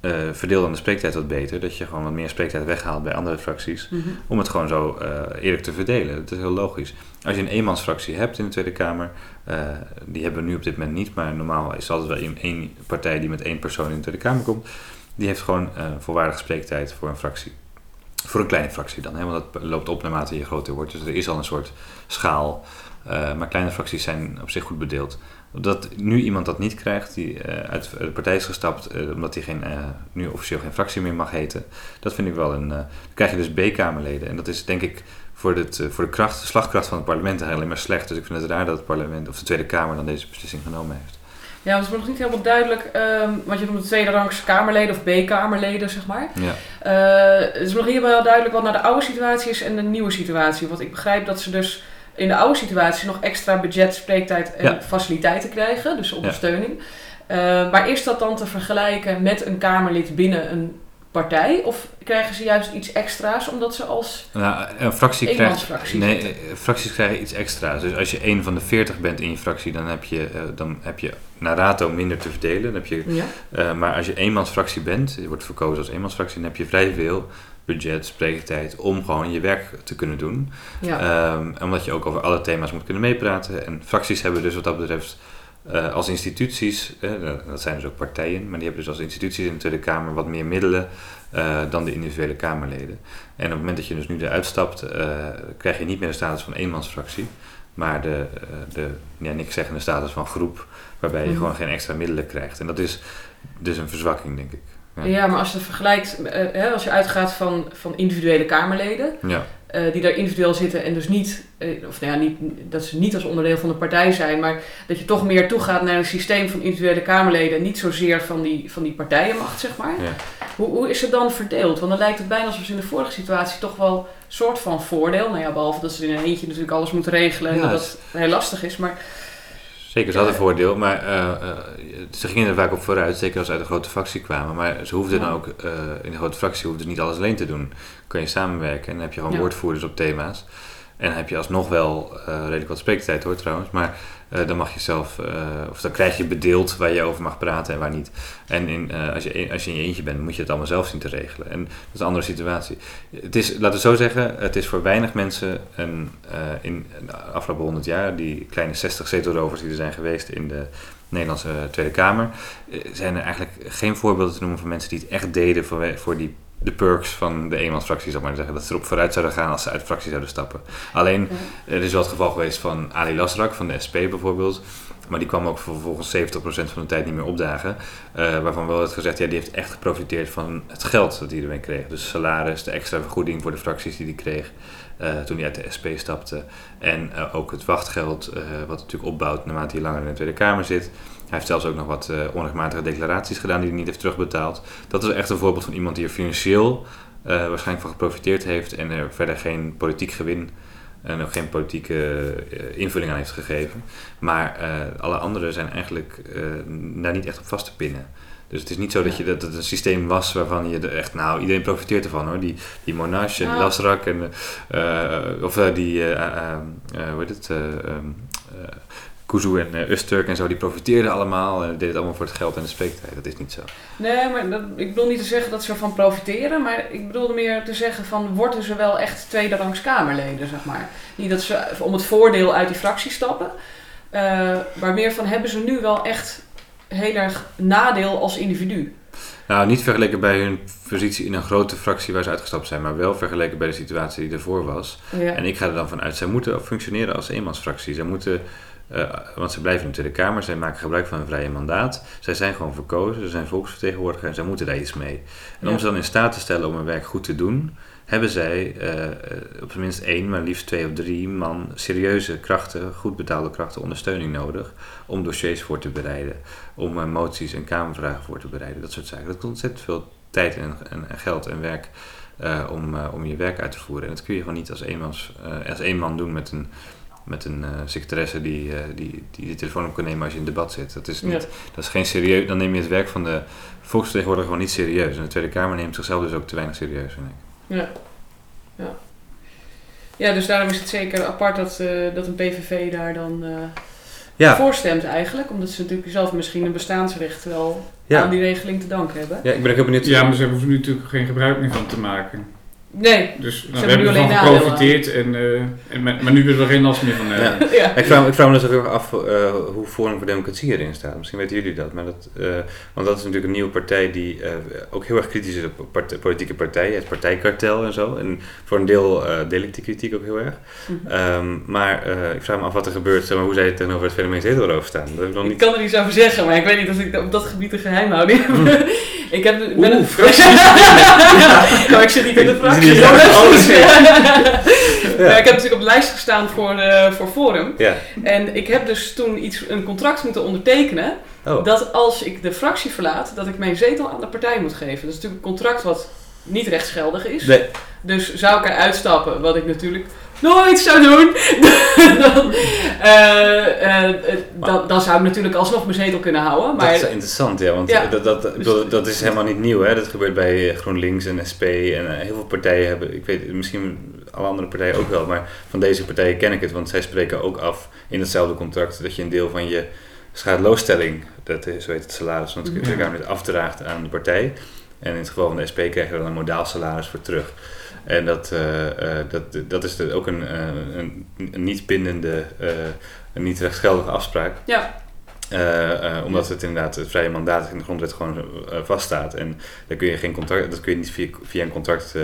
eh, verdeel dan de spreektijd wat beter. Dat je gewoon wat meer spreektijd weghaalt bij andere fracties. Mhm. Om het gewoon zo eh, eerlijk te verdelen. Dat is heel logisch. Als je een eenmansfractie hebt in de Tweede Kamer, eh, die hebben we nu op dit moment niet, maar normaal is er altijd wel één- partij die met één persoon in de Tweede Kamer komt. Die heeft gewoon eh volwaardige spreektijd voor een fractie. Voor een kleine fractie dan, hè? want dat loopt op naarmate je groter wordt. Dus er is al een soort schaal. Eh, maar kleine fracties zijn op zich goed bedeeld. Dat nu iemand dat niet krijgt, die eh, uit de partij is gestapt, eh, omdat hij geen, nu officieel geen fractie meer mag heten, dat vind ik wel een. dan krijg je dus B-Kamerleden. En dat is denk ik voor, voor de kracht, de slagkracht van het parlement alleen maar slecht. Dus ik vind het raar dat het parlement, of de Tweede Kamer, dan deze beslissing genomen heeft. Ja, het wordt nog niet helemaal duidelijk, ehm want je noemt de tweede rangs Kamerleden of B-Kamerleden, zeg maar. Ja. Eh, het is nog niet helemaal duidelijk wat nou de oude situatie is en de nieuwe situatie. Want ik begrijp dat ze dus in de oude situatie nog extra budget, spreektijd en Ja. faciliteiten krijgen, dus ondersteuning. Eh, maar is dat dan te vergelijken met een Kamerlid binnen een partij? Of krijgen ze juist iets extra's omdat ze als Nou, een fractie krijgt. Nee, zitten? eh, fracties krijgen iets extra's. Dus als je één van de 40 bent in je fractie, dan heb je, eh, dan heb je naar rato minder te verdelen. Dan heb je, Ja? eh, maar als je eenmansfractie bent, je wordt verkozen als eenmansfractie, dan heb je vrij veel budget, spreektijd om gewoon je werk te kunnen doen. Ja. Ehm, omdat je ook over alle thema's moet kunnen meepraten. En fracties hebben dus wat dat betreft eh, als instituties, dat zijn dus ook partijen, maar die hebben dus als instituties in de Tweede Kamer wat meer middelen eh, dan de individuele Kamerleden. En op het moment dat je dus nu eruit stapt, eh, krijg je niet meer de status van eenmansfractie, maar de, de ja, niks zeggende status van groep, waarbij je Mhm. gewoon geen extra middelen krijgt. En dat is dus een verzwakking, denk ik. Ja. Ja, maar als je vergelijkt, eh, hè, als je uitgaat van, van individuele Kamerleden, Ja. eh, die daar individueel zitten en dus niet, eh, of nou ja, niet, dat ze niet als onderdeel van de partij zijn, maar dat je toch meer toegaat naar een systeem van individuele Kamerleden en niet zozeer van die, van die partijenmacht, zeg maar. Ja. Hoe, hoe is het dan verdeeld? Want dan lijkt het bijna alsof ze in de vorige situatie toch wel een soort van voordeel. Nou ja, behalve dat ze in een eentje natuurlijk alles moeten regelen en Ja, dat het- dat heel lastig is. Maar Zeker, ze hadden een voordeel, maar eh, eh, ze gingen er vaak op vooruit, zeker als ze uit een grote fractie kwamen. Maar ze hoefden dan ook, eh, in de grote fractie hoefden ze niet alles alleen te doen. Kun je samenwerken en dan heb je gewoon woordvoerders op thema's. En heb je alsnog wel eh, redelijk wat spreektijd hoor trouwens, maar eh, dan mag je zelf, eh, of dan krijg je bedeeld waar je over mag praten en waar niet. En in, als, je, als je in je eentje bent, moet je het allemaal zelf zien te regelen. En dat is een andere situatie. Het is, laten we zo zeggen, het is voor weinig mensen een, in de afgelopen 100 jaar, die kleine 60 zetelrovers die er zijn geweest in de Nederlandse Tweede Kamer, zijn er eigenlijk geen voorbeelden te noemen van mensen die het echt deden voor, voor die, de perks van de eenmansfractie, zal ik maar zeggen. Dat ze erop vooruit zouden gaan als ze uit de fractie zouden stappen. Alleen, er is wel het geval geweest van Ali Lasrak van de SP bijvoorbeeld. Maar die kwam ook vervolgens 70% van de tijd niet meer opdagen. eh, waarvan wel werd gezegd, ja, die heeft echt geprofiteerd van het geld dat hij ermee kreeg. Dus salaris, de extra vergoeding voor de fracties die hij kreeg eh, toen hij uit de SP stapte. En eh, ook het wachtgeld, wat natuurlijk opbouwt naarmate hij langer in de Tweede Kamer zit. Hij heeft zelfs ook nog wat eh, onrechtmatige declaraties gedaan die hij niet heeft terugbetaald. Dat is echt een voorbeeld van iemand die er financieel eh, waarschijnlijk van geprofiteerd heeft en er verder geen politiek gewin en ook geen politieke eh, invulling aan heeft gegeven. Maar alle anderen zijn eigenlijk daar niet echt op vast te pinnen. Dus het is niet zo dat, je, dat het een systeem was waarvan je er echt, nou, iedereen profiteert ervan hoor. Die, die Monash en Ja. Lasrak en, of die, eh, hoe heet het, eh, ehm, eh, Kuzu en uh, Usturk en zo, die profiteerden allemaal en deden het allemaal voor het geld en de spreektijd. Dat is niet zo. Nee, maar dat, ik bedoel niet te zeggen dat ze ervan profiteren, maar ik bedoelde meer te zeggen van worden ze wel echt tweederangs Kamerleden, zeg maar. Niet dat ze om het voordeel uit die fractie stappen, eh, maar meer van hebben ze nu wel echt heel erg nadeel als individu. Nou, niet vergeleken bij hun positie in een grote fractie waar ze uitgestapt zijn, maar wel vergeleken bij de situatie die ervoor was. Ja. En ik ga er dan vanuit, zij moeten functioneren als eenmansfractie. Zij moeten, eh, want ze blijven in de Tweede Kamer, zij maken gebruik van een vrije mandaat. Zij zijn gewoon verkozen, ze zijn volksvertegenwoordiger en zij moeten daar iets mee. En om ze dan in staat te stellen om hun werk goed te doen, hebben zij eh, op zijn minst één, maar liefst twee of drie man serieuze krachten, goed betaalde krachten, ondersteuning nodig om dossiers voor te bereiden, om eh, moties en kamervragen voor te bereiden, dat soort zaken. Dat kost ontzettend veel tijd en, en, en geld en werk om, om je werk uit te voeren. En dat kun je gewoon niet als eenmans, als één man doen met een, met een eh, secretaresse die, eh, die, die de telefoon op kan nemen als je in debat zit. Dat is, niet, Ja. dat is geen serieus. Dan neem je het werk van de volksvertegenwoordiger gewoon niet serieus. En de Tweede Kamer neemt zichzelf dus ook te weinig serieus, vind ik. Ja. Ja. ja, dus daarom is het zeker apart dat, eh, dat een PVV daar dan eh Ja, voor stemt eigenlijk. Omdat ze natuurlijk zelf misschien een bestaansrecht wel Ja. aan die regeling te danken hebben. ja ik ben ook heel benieuwd. Ja, maar ze hebben er nu natuurlijk geen gebruik meer van te maken. Nee, Dus nou, we hebben ervan geprofiteerd, en, eh, en, maar, maar nu willen we er geen last meer van hebben. ja. Ik vraag, ik vraag me dus ook heel erg af eh, hoe Forum voor Democratie erin staat. Misschien weten jullie dat. Maar dat eh, want dat is natuurlijk een nieuwe partij die eh, ook heel erg kritisch is op part- politieke partijen. Het partijkartel en zo. En voor een deel eh, deel ik die kritiek ook heel erg. Mhm. Ehm, maar eh, ik vraag me af wat er gebeurt. Zeg maar, hoe zij tegenover het fenomeen zetelroof staan. Dat heb ik nog Ik niet... kan er iets over zeggen, maar ik weet niet of ik op dat gebied een geheimhouding heb. ik heb ben Oeh, een fractie. nou, ik zit niet in de fractie. Alles Ja, ik heb natuurlijk op de lijst gestaan voor, eh, voor Forum. Ja. En ik heb dus toen iets, een contract moeten ondertekenen. Oh. Dat als ik de fractie verlaat, dat ik mijn zetel aan de partij moet geven. Dat is natuurlijk een contract wat niet rechtsgeldig is. Nee. Dus zou ik eruit stappen, wat ik natuurlijk nooit zou doen, dan, eh, eh, dan, dan zou ik natuurlijk alsnog mijn zetel kunnen houden. Maar Dat is interessant, ja, want Ja. dat, dat, is helemaal niet nieuw. Hè? Dat gebeurt bij GroenLinks en SP en eh, heel veel partijen hebben, ik weet misschien alle andere partijen ook wel, maar van deze partijen ken ik het, want zij spreken ook af in hetzelfde contract dat je een deel van je schadeloosstelling, dat is, zo heet het salaris van het Kamerlid, afdraagt aan de partij. En in het geval van de SP krijg je dan een modaal salaris voor terug. En dat, eh, eh, dat, dat is de- ook een, eh, een, een niet bindende, een niet rechtsgeldige afspraak. ja, omdat het inderdaad het vrije mandaat in de grondwet gewoon vaststaat. En daar kun je geen contract, dat kun je niet via, via een contract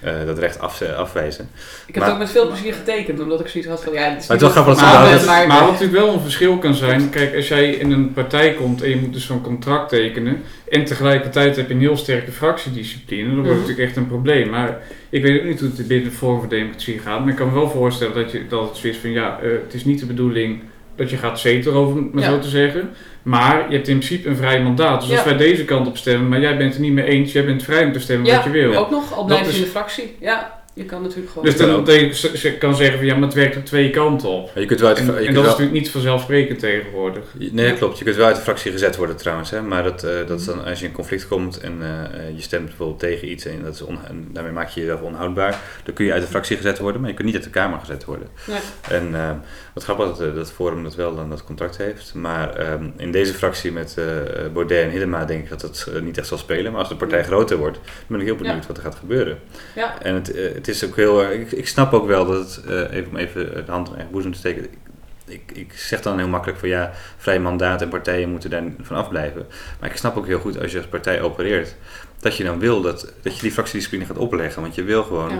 eh, eh, dat recht af, afwijzen. ik heb Maar- het ook met veel plezier getekend, omdat ik zoiets had van ja, het is Maar het wel wat grappig ik Maar, dat van ze wat, ben, maar maar, wat natuurlijk wel een verschil kan zijn, kijk, als jij in een partij komt en je moet dus zo'n contract tekenen en tegelijkertijd heb je een heel sterke fractiediscipline, dan wordt het Mhm. natuurlijk echt een probleem. Maar ik weet ook niet hoe het binnen de Forum voor Democratie gaat, maar ik kan me wel voorstellen dat, je, dat het zo is van ja, eh, het is niet de bedoeling dat je gaat zetelen, over het maar Ja. zo te zeggen. Maar je hebt in principe een vrij mandaat. Dus als Ja. wij deze kant op stemmen, maar jij bent het niet mee eens, jij bent vrij om te stemmen Ja, wat je wil. Ook nog, al blijf je in de fractie. Ja, je kan natuurlijk gewoon... Dus dan kan zeggen van ja, maar het werkt op twee kanten op. Je kunt wel uit de, En, je en kunt dat is natuurlijk niet vanzelfsprekend tegenwoordig. Nee, dat klopt. Je kunt wel uit de fractie gezet worden trouwens. Hè? Maar dat, eh, dat is dan als je in conflict komt en eh, eh, je stemt bijvoorbeeld tegen iets en, dat is on- en daarmee maak je jezelf onhoudbaar. Dan kun je uit de fractie gezet worden, maar je kunt niet uit de Kamer gezet worden. Nee. En eh, wat grappig dat dat Forum dat wel dan dat contract heeft. Maar ehm, in deze fractie met eh Baudet en Hiddema denk ik dat dat niet echt zal spelen. Maar als de partij groter wordt, dan ben ik heel benieuwd Ja. wat er gaat gebeuren. Ja, En het, eh, het is ook heel erg. Ik, ik snap ook wel dat het. eh, even om even de hand in eigen boezem te steken. Ik, ik, zeg dan heel makkelijk van ja, vrij mandaat en partijen moeten daar van afblijven. Maar ik snap ook heel goed als je als partij opereert. Dat je dan wil dat, dat je die fractiediscipline gaat opleggen. Want je wil gewoon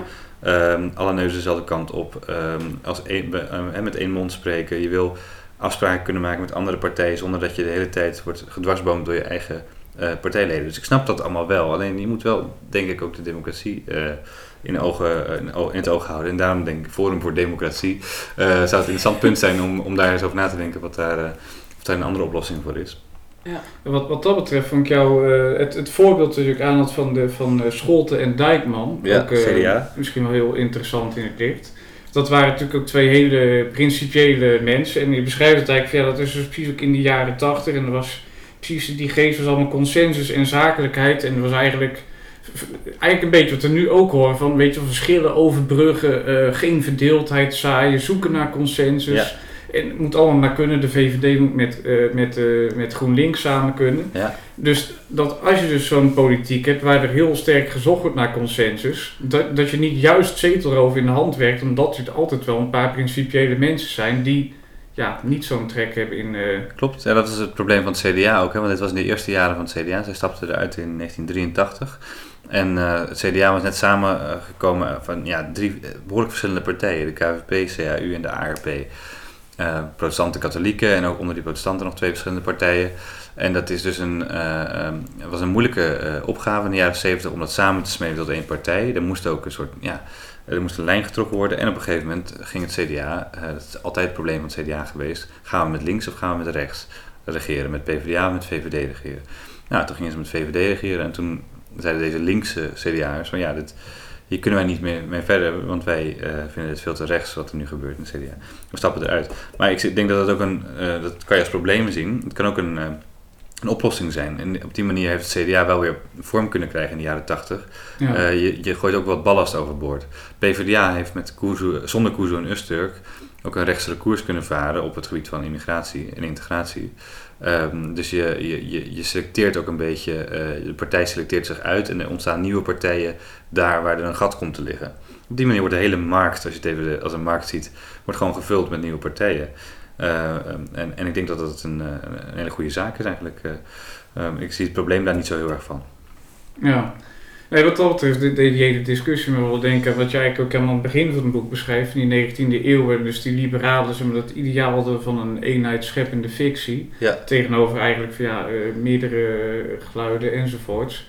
ja. ehm, alle neuzen dezelfde kant op. ehm, als be- eh, met één mond spreken. Je wil afspraken kunnen maken met andere partijen. Zonder dat je de hele tijd wordt gedwarsboomd door je eigen eh, partijleden. Dus ik snap dat allemaal wel. Alleen je moet wel, denk ik, ook de democratie eh, in, ogen, eh, in, het oog houden. En daarom denk ik, Forum voor Democratie eh, zou het een interessant punt zijn om, om daar eens over na te denken wat daar, eh, of daar een andere oplossing voor is. Wat, wat dat betreft vond ik jou eh, het, het voorbeeld dat je aan had van, de, van eh, Scholten en Dijkman, Ja, ook, eh, CDA. misschien wel heel interessant in het licht. Dat waren natuurlijk ook twee hele principiële mensen. En je beschrijft het eigenlijk, van, ja, dat is dus precies ook in de jaren tachtig. En er was precies die geest was allemaal consensus en zakelijkheid. En er was eigenlijk, eigenlijk een beetje wat we nu ook horen van, weet je, verschillen overbruggen, eh, geen verdeeldheid zaaien, zoeken naar consensus. Ja. En het moet allemaal naar kunnen. De VVD moet met, eh, met, eh, met GroenLinks samen kunnen. Ja. Dus dat als je dus zo'n politiek hebt waar er heel sterk gezocht wordt naar consensus, dat, dat je niet juist zetelroof in de hand werkt, omdat er altijd wel een paar principiële mensen zijn die ja, niet zo'n trek hebben in. Klopt, ja, dat is het probleem van het CDA ook. Hè? Want dit was in de eerste jaren van het CDA. Zij stapte eruit in 1983. En eh, het CDA was net samengekomen van ja, drie eh, behoorlijk verschillende partijen. De KVP, CAU en de ARP. Eh protestanten, katholieken en ook onder die protestanten nog twee verschillende partijen. En dat is dus een, eh, ehm, was een moeilijke eh, opgave in de jaren 70 om dat samen te smeden tot één partij. Er moest ook een soort, ja, er moest een lijn getrokken worden. En op een gegeven moment ging het CDA, eh, dat is altijd het probleem van het CDA geweest, gaan we met links of gaan we met rechts regeren? Met PvdA of met VVD regeren? Nou, toen gingen ze met VVD regeren en toen zeiden deze linkse CDA'ers van ja, dit, hier kunnen wij niet meer mee verder, want wij eh, vinden het veel te rechts wat er nu gebeurt in het CDA. We stappen eruit. Maar ik denk dat dat ook een, eh, dat kan je als probleem zien. Het kan ook een, eh, een oplossing zijn. En op die manier heeft het CDA wel weer vorm kunnen krijgen in de jaren 80. ja. Je, je gooit ook wat ballast overboord. PvdA heeft met Kuzu, zonder Kuzu en Usturk ook een rechtsere koers kunnen varen op het gebied van immigratie en integratie. Ehm, dus je, je, je, selecteert ook een beetje, eh, de partij selecteert zich uit en er ontstaan nieuwe partijen daar waar er een gat komt te liggen. Op die manier wordt de hele markt, als je het even als een markt ziet, wordt gewoon gevuld met nieuwe partijen. Eh, ehm, en, en ik denk dat dat een, eh, een hele goede zaak is eigenlijk. Eh, ehm, ik zie het probleem daar niet zo heel erg van. Ja. Nee, wat dat betreft, de, hele discussie me wel denken, wat jij eigenlijk ook helemaal aan het begin van het boek beschrijft, in die 19e eeuw, werden dus die liberalen, zeg maar, dat ideaal hadden van een eenheid scheppende fictie, Ja. tegenover eigenlijk van, ja, eh, meerdere geluiden enzovoorts.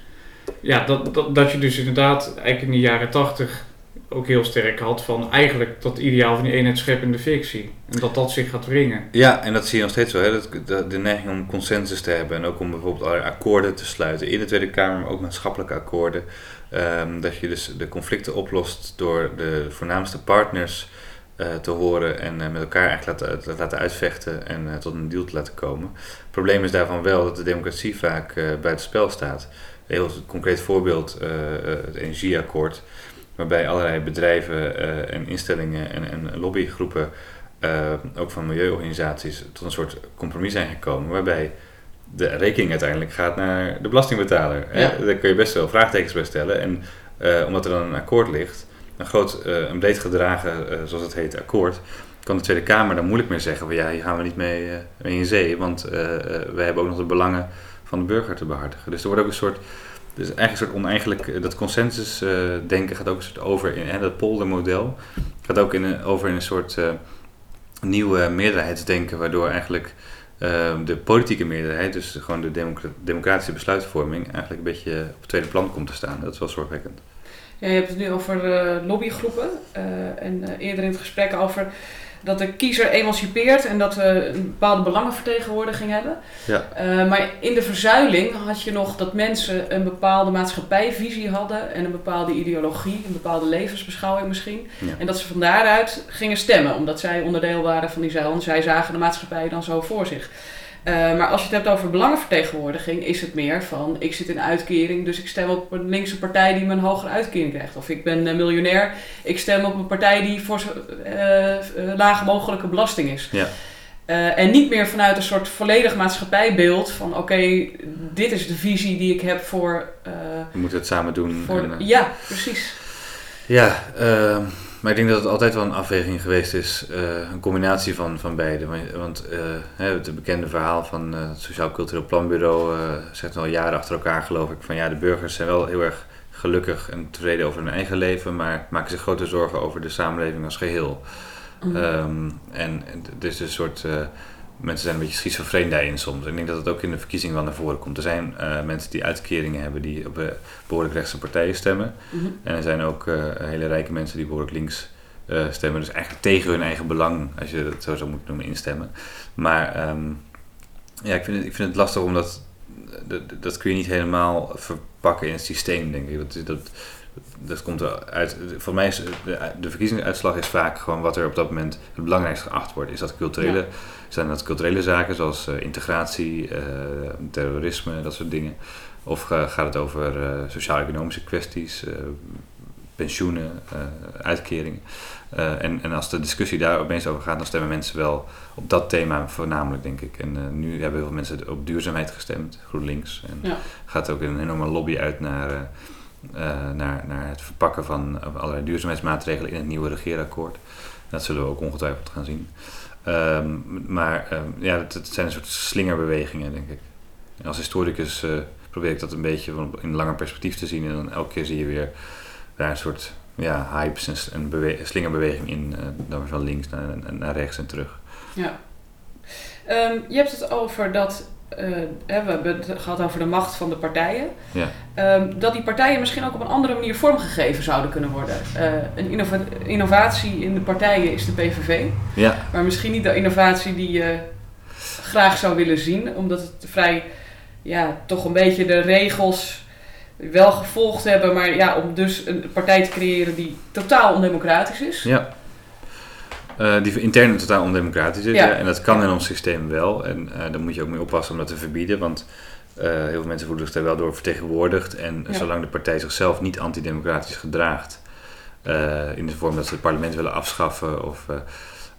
Ja, dat, dat, dat je dus inderdaad eigenlijk in de jaren 80 ook heel sterk had van eigenlijk dat ideaal van die eenheid scheppende fictie. En dat dat zich gaat wringen. Ja, en dat zie je nog steeds wel. Hè? Dat, de, neiging om consensus te hebben en ook om bijvoorbeeld akkoorden te sluiten in de Tweede Kamer, maar ook maatschappelijke akkoorden. Ehm, dat je dus de conflicten oplost door de voornaamste partners eh, te horen en eh, met elkaar eigenlijk laten, te laten uitvechten en eh, tot een deal te laten komen. Het probleem is daarvan wel dat de democratie vaak eh buitenspel staat. Een heel concreet voorbeeld, het energieakkoord, waarbij allerlei bedrijven eh, en instellingen en, en lobbygroepen eh, ook van milieuorganisaties, tot een soort compromis zijn gekomen. Waarbij de rekening uiteindelijk gaat naar de belastingbetaler. Hè? Ja. Daar kun je best wel vraagtekens bij stellen. En eh, omdat er dan een akkoord ligt, een groot, eh, een breed gedragen, zoals het heet, akkoord, kan de Tweede Kamer dan moeilijk meer zeggen van ja, hier gaan we niet mee, mee in zee, want wij hebben ook nog de belangen van de burger te behartigen. Dus er wordt ook een soort, dus eigenlijk een soort oneigenlijk, eh, dat consensus eh, denken gaat ook een soort over in, hè, dat poldermodel, gaat ook in over in een soort eh, nieuwe meerderheidsdenken, waardoor eigenlijk de politieke meerderheid, dus gewoon de democra- democratische besluitvorming, eigenlijk een beetje op tweede plan komt te staan. Dat is wel zorgwekkend. Ja, je hebt het nu over lobbygroepen en eerder in het gesprek over dat de kiezer emancipeert en dat we een bepaalde belangenvertegenwoordiging hebben. Ja. Eh, maar in de verzuiling had je nog dat mensen een bepaalde maatschappijvisie hadden en een bepaalde ideologie, een bepaalde levensbeschouwing misschien. Ja. En dat ze van daaruit gingen stemmen, omdat zij onderdeel waren van die zuil en zij zagen de maatschappij dan zo voor zich. Eh, maar als je het hebt over belangenvertegenwoordiging, is het meer van ik zit in uitkering, dus ik stem op een linkse partij die me een hogere uitkering krijgt. Of ik ben eh, miljonair, ik stem op een partij die voor zo eh, laag mogelijke belasting is. Ja. Eh, en niet meer vanuit een soort volledig maatschappijbeeld van oké, dit is de visie die ik heb voor. eh, We moeten het samen doen. voor en, ja, precies. Ja, ehm, maar ik denk dat het altijd wel een afweging geweest is, eh, een combinatie van, van beide. Want, eh, het bekende verhaal van eh, het Sociaal Cultureel Planbureau zegt al jaren achter elkaar geloof ik van ja, de burgers zijn wel heel erg gelukkig en tevreden over hun eigen leven, maar maken zich grote zorgen over de samenleving als geheel. Mhm. Ehm, en en het is een soort. Mensen zijn een beetje schizofreen daarin soms. Ik denk dat het ook in de verkiezingen wel naar voren komt. Er zijn eh, mensen die uitkeringen hebben die op eh, behoorlijk rechtse partijen stemmen. Mhm. En er zijn ook eh, hele rijke mensen die behoorlijk links stemmen. Dus eigenlijk tegen hun eigen belang, als je het zo zou moeten noemen, instemmen. Maar ehm, ja, ik vind, het, ik vind het lastig omdat dat, dat kun je niet helemaal verpakken in het systeem, denk ik. Dat, dat, dat komt eruit. Voor mij is de, de verkiezingsuitslag is vaak gewoon wat er op dat moment het belangrijkste geacht wordt. Is dat culturele, Ja. Zijn dat culturele zaken zoals eh, integratie, eh, terrorisme, dat soort dingen. Of eh, gaat het over sociaal-economische kwesties, pensioenen, uitkeringen. En, en als de discussie daar opeens over gaat, dan stemmen mensen wel op dat thema voornamelijk, denk ik. En nu hebben heel veel mensen op duurzaamheid gestemd, GroenLinks. En Ja. gaat ook een enorme lobby uit naar, naar, naar het verpakken van allerlei duurzaamheidsmaatregelen in het nieuwe regeerakkoord. Dat zullen we ook ongetwijfeld gaan zien. Ehm, maar ehm, ja, het, zijn een soort slingerbewegingen, denk ik. En als historicus eh, probeer ik dat een beetje in langer perspectief te zien. En dan elke keer zie je weer daar een soort ja, hypes en, s- en bewe- slingerbeweging in. eh, dan van links naar, naar, naar rechts en terug. Ja. Ehm, je hebt het over dat. Eh, hè, we hebben het gehad over de macht van de partijen. Ja. Ehm, dat die partijen misschien ook op een andere manier vormgegeven zouden kunnen worden. Eh, een innova- innovatie in de partijen is de PVV. Ja, Maar misschien niet de innovatie die je graag zou willen zien. Omdat het vrij, ja, toch een beetje de regels wel gevolgd hebben. Maar ja, om dus een partij te creëren die totaal ondemocratisch is. Ja. Eh, die intern totaal ondemocratisch is. Ja. Ja. En dat kan in ons systeem wel. En eh, daar moet je ook mee oppassen om dat te verbieden. Want eh, heel veel mensen voelen zich daar wel door vertegenwoordigd. En Ja. zolang de partij zichzelf niet antidemocratisch gedraagt. in de vorm dat ze het parlement willen afschaffen. Of eh,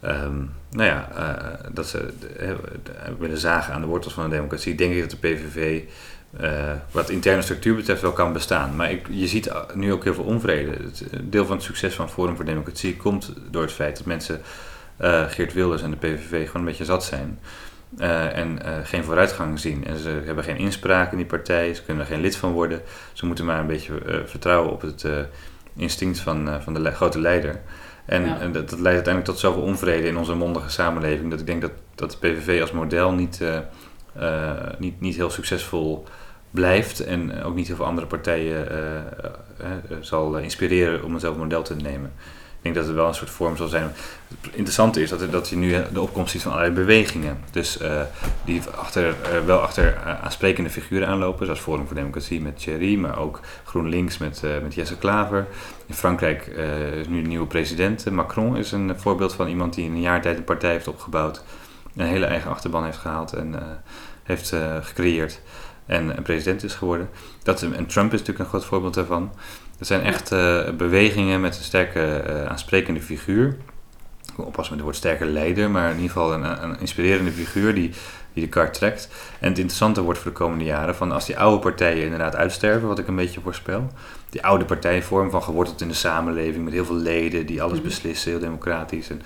ehm, nou ja, dat ze willen zagen aan de wortels van de democratie. Denk ik dat de PVV. Eh, wat interne structuur betreft wel kan bestaan. Maar ik, je ziet nu ook heel veel onvrede. Het, deel van het succes van Forum voor Democratie komt door het feit dat mensen eh, Geert Wilders en de PVV gewoon een beetje zat zijn. eh, en geen vooruitgang zien. En ze hebben geen inspraak in die partij, ze kunnen er geen lid van worden. Ze moeten maar een beetje vertrouwen op het instinct van, van de le- grote leider. En, Ja. en dat, dat leidt uiteindelijk tot zoveel onvrede in onze mondige samenleving. Dat ik denk dat, dat de PVV als model niet, niet, niet heel succesvol blijft. En ook niet heel veel andere partijen eh, eh, eh, zal inspireren om hetzelfde model te nemen. Ik denk dat het wel een soort vorm zal zijn. Het interessante is dat, er- dat je nu de opkomst ziet van allerlei bewegingen. Dus eh, die achter, eh, wel achter eh, aansprekende figuren aanlopen. Zoals Forum voor Democratie met Thierry, maar ook GroenLinks met, eh, met Jesse Klaver. In Frankrijk eh, is nu de nieuwe president. Eh, Macron is een voorbeeld van iemand die in een jaar tijd een partij heeft opgebouwd. Een hele eigen achterban heeft gehaald en eh, heeft eh, gecreëerd. En een president is geworden. Dat, en Trump is natuurlijk een groot voorbeeld daarvan. Dat zijn echt eh, bewegingen met een sterke eh, aansprekende figuur. Ik wil oppassen met het woord sterke leider, maar in ieder geval een, een inspirerende figuur die, die de kar trekt. En het interessante wordt voor de komende jaren van als die oude partijen inderdaad uitsterven, wat ik een beetje voorspel. Die oude partijvorm van geworteld in de samenleving met heel veel leden die alles Mhm. beslissen, heel democratisch. En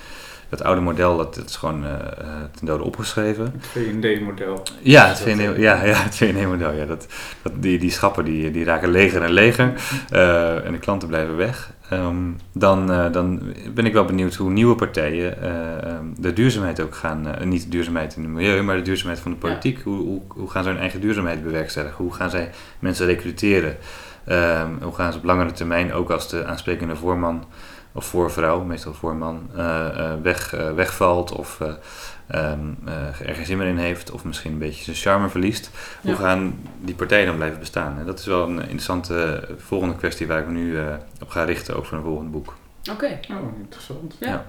dat oude model, dat, dat is gewoon eh, eh, ten dode opgeschreven. Het VND-model. Ja, het VND, ja, ja, het VND-model. Ja, dat, dat, die, die schappen die, die raken leger en leger eh, en de klanten blijven weg. Ehm, dan, eh, dan ben ik wel benieuwd hoe nieuwe partijen eh, ehm, de duurzaamheid ook gaan, niet de duurzaamheid in het milieu, maar de duurzaamheid van de politiek. Hoe, hoe, hoe gaan ze hun eigen duurzaamheid bewerkstelligen? Hoe gaan zij mensen recruteren? Ehm, hoe gaan ze op langere termijn ook als de aansprekende voorman of voor vrouw, meestal voor man, eh, eh, weg, eh, wegvalt of eh, ehm, eh, er geen zin meer in heeft of misschien een beetje zijn charme verliest. Hoe gaan die partijen dan blijven bestaan? En dat is wel een interessante volgende kwestie waar ik me nu eh, op ga richten, ook voor een volgend boek. Oké. Oh, interessant. Ja. Ja.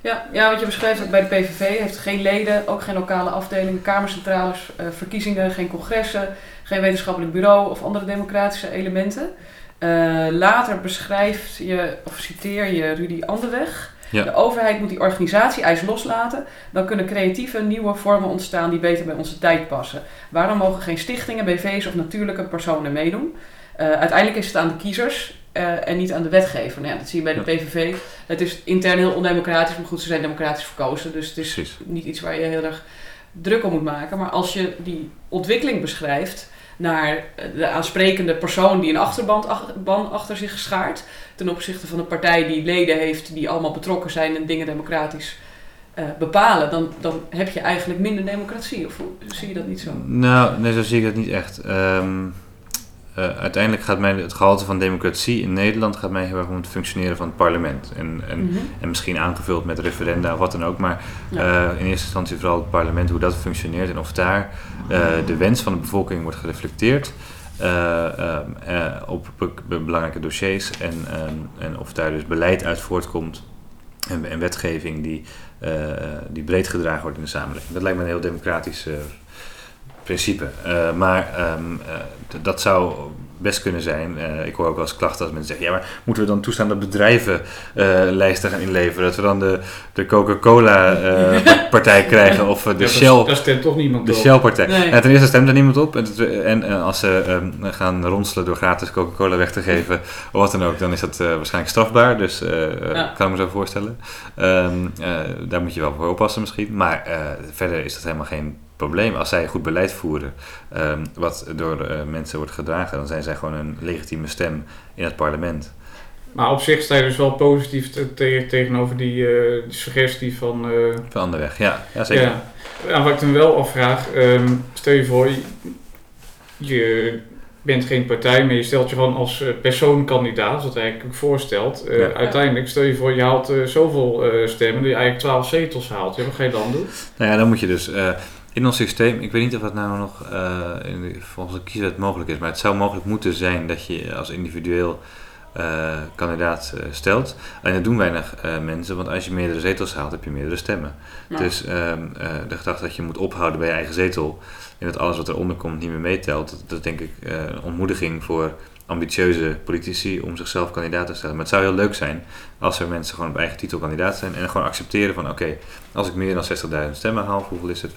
Ja, ja, wat je beschrijft ook bij de PVV heeft geen leden, ook geen lokale afdelingen, kamercentrales, eh, verkiezingen, geen congressen, geen wetenschappelijk bureau of andere democratische elementen. Eh, later beschrijft je, of citeer je Rudy Anderweg. Ja. De overheid moet die organisatie-eis loslaten. Dan kunnen creatieve nieuwe vormen ontstaan die beter bij onze tijd passen. Waarom mogen geen stichtingen, BV's of natuurlijke personen meedoen? Eh, uiteindelijk is het aan de kiezers eh, en niet aan de wetgever. Nou ja, dat zie je bij de PVV. Het is intern heel ondemocratisch, maar goed, ze zijn democratisch verkozen. Dus het is Precies. niet iets waar je heel erg druk om moet maken. Maar als je die ontwikkeling beschrijft naar de aansprekende persoon die een achterban ach- ban achter zich schaart, ten opzichte van een partij die leden heeft die allemaal betrokken zijn en dingen democratisch eh, bepalen, dan, dan heb je eigenlijk minder democratie. Of zie je dat niet zo? Nou, nee, zo zie ik het niet echt. Ehm, eh, uiteindelijk gaat mij het gehalte van democratie in Nederland gaat mij heel erg om het functioneren van het parlement. En, en, Mhm. en misschien aangevuld met referenda of wat dan ook. Maar Ja. eh, in eerste instantie vooral het parlement, hoe dat functioneert en of daar eh, de wens van de bevolking wordt gereflecteerd. op be- be- belangrijke dossiers en, ehm, en of daar dus beleid uit voortkomt en, en wetgeving die, die breed gedragen wordt in de samenleving. Dat lijkt me een heel democratisch principe. Eh, maar ehm, eh, dat zou best kunnen zijn. Eh, ik hoor ook wel eens klachten als mensen zeggen: ja, maar moeten we dan toestaan dat bedrijven lijsten gaan inleveren? Dat we dan de, de Coca-Cola-partij krijgen of de Ja, Shell. Daar, stemt toch niemand De op. Shell-partij. Nee. Ja, ten eerste stemt er niemand op. En, en, als ze ehm, gaan ronselen door gratis Coca-Cola weg te geven, of wat dan ook, dan is dat waarschijnlijk strafbaar. Dus Ja. kan ik me zo voorstellen. Ehm, eh, daar moet je wel voor oppassen misschien. Maar verder is dat helemaal geen probleem. Als zij goed beleid voeren, ehm, wat door eh, mensen wordt gedragen, dan zijn zij gewoon een legitieme stem in het parlement. Maar op zich sta je dus wel positief te- te- tegenover die, eh, die suggestie van... eh, Van Anderweg, ja, ja zeker. Ja. ja, wat ik dan wel afvraag, ehm, stel je voor, je, je bent geen partij, maar je stelt je gewoon als eh, persoon kandidaat, wat eigenlijk ook voorstelt. Ja. Uiteindelijk, stel je voor, je haalt zoveel stemmen, dat je eigenlijk 12 zetels haalt. Ja, wat ga je dan doen? Nou ja, dan moet je dus in ons systeem, ik weet niet of dat nou nog eh, in de, volgens de kieswet mogelijk is, maar het zou mogelijk moeten zijn dat je als individueel eh, kandidaat eh, stelt. Alleen dat doen weinig mensen, want als je meerdere zetels haalt, heb je meerdere stemmen. Ja. Dus ehm, eh, de gedachte dat je moet ophouden bij je eigen zetel en dat alles wat eronder komt niet meer meetelt, dat, dat is denk ik een ontmoediging voor ambitieuze politici om zichzelf kandidaat te stellen. Maar het zou heel leuk zijn als er mensen gewoon op eigen titel kandidaat zijn en gewoon accepteren van oké, als ik meer dan 60.000 stemmen haal, hoeveel is het? 65.000.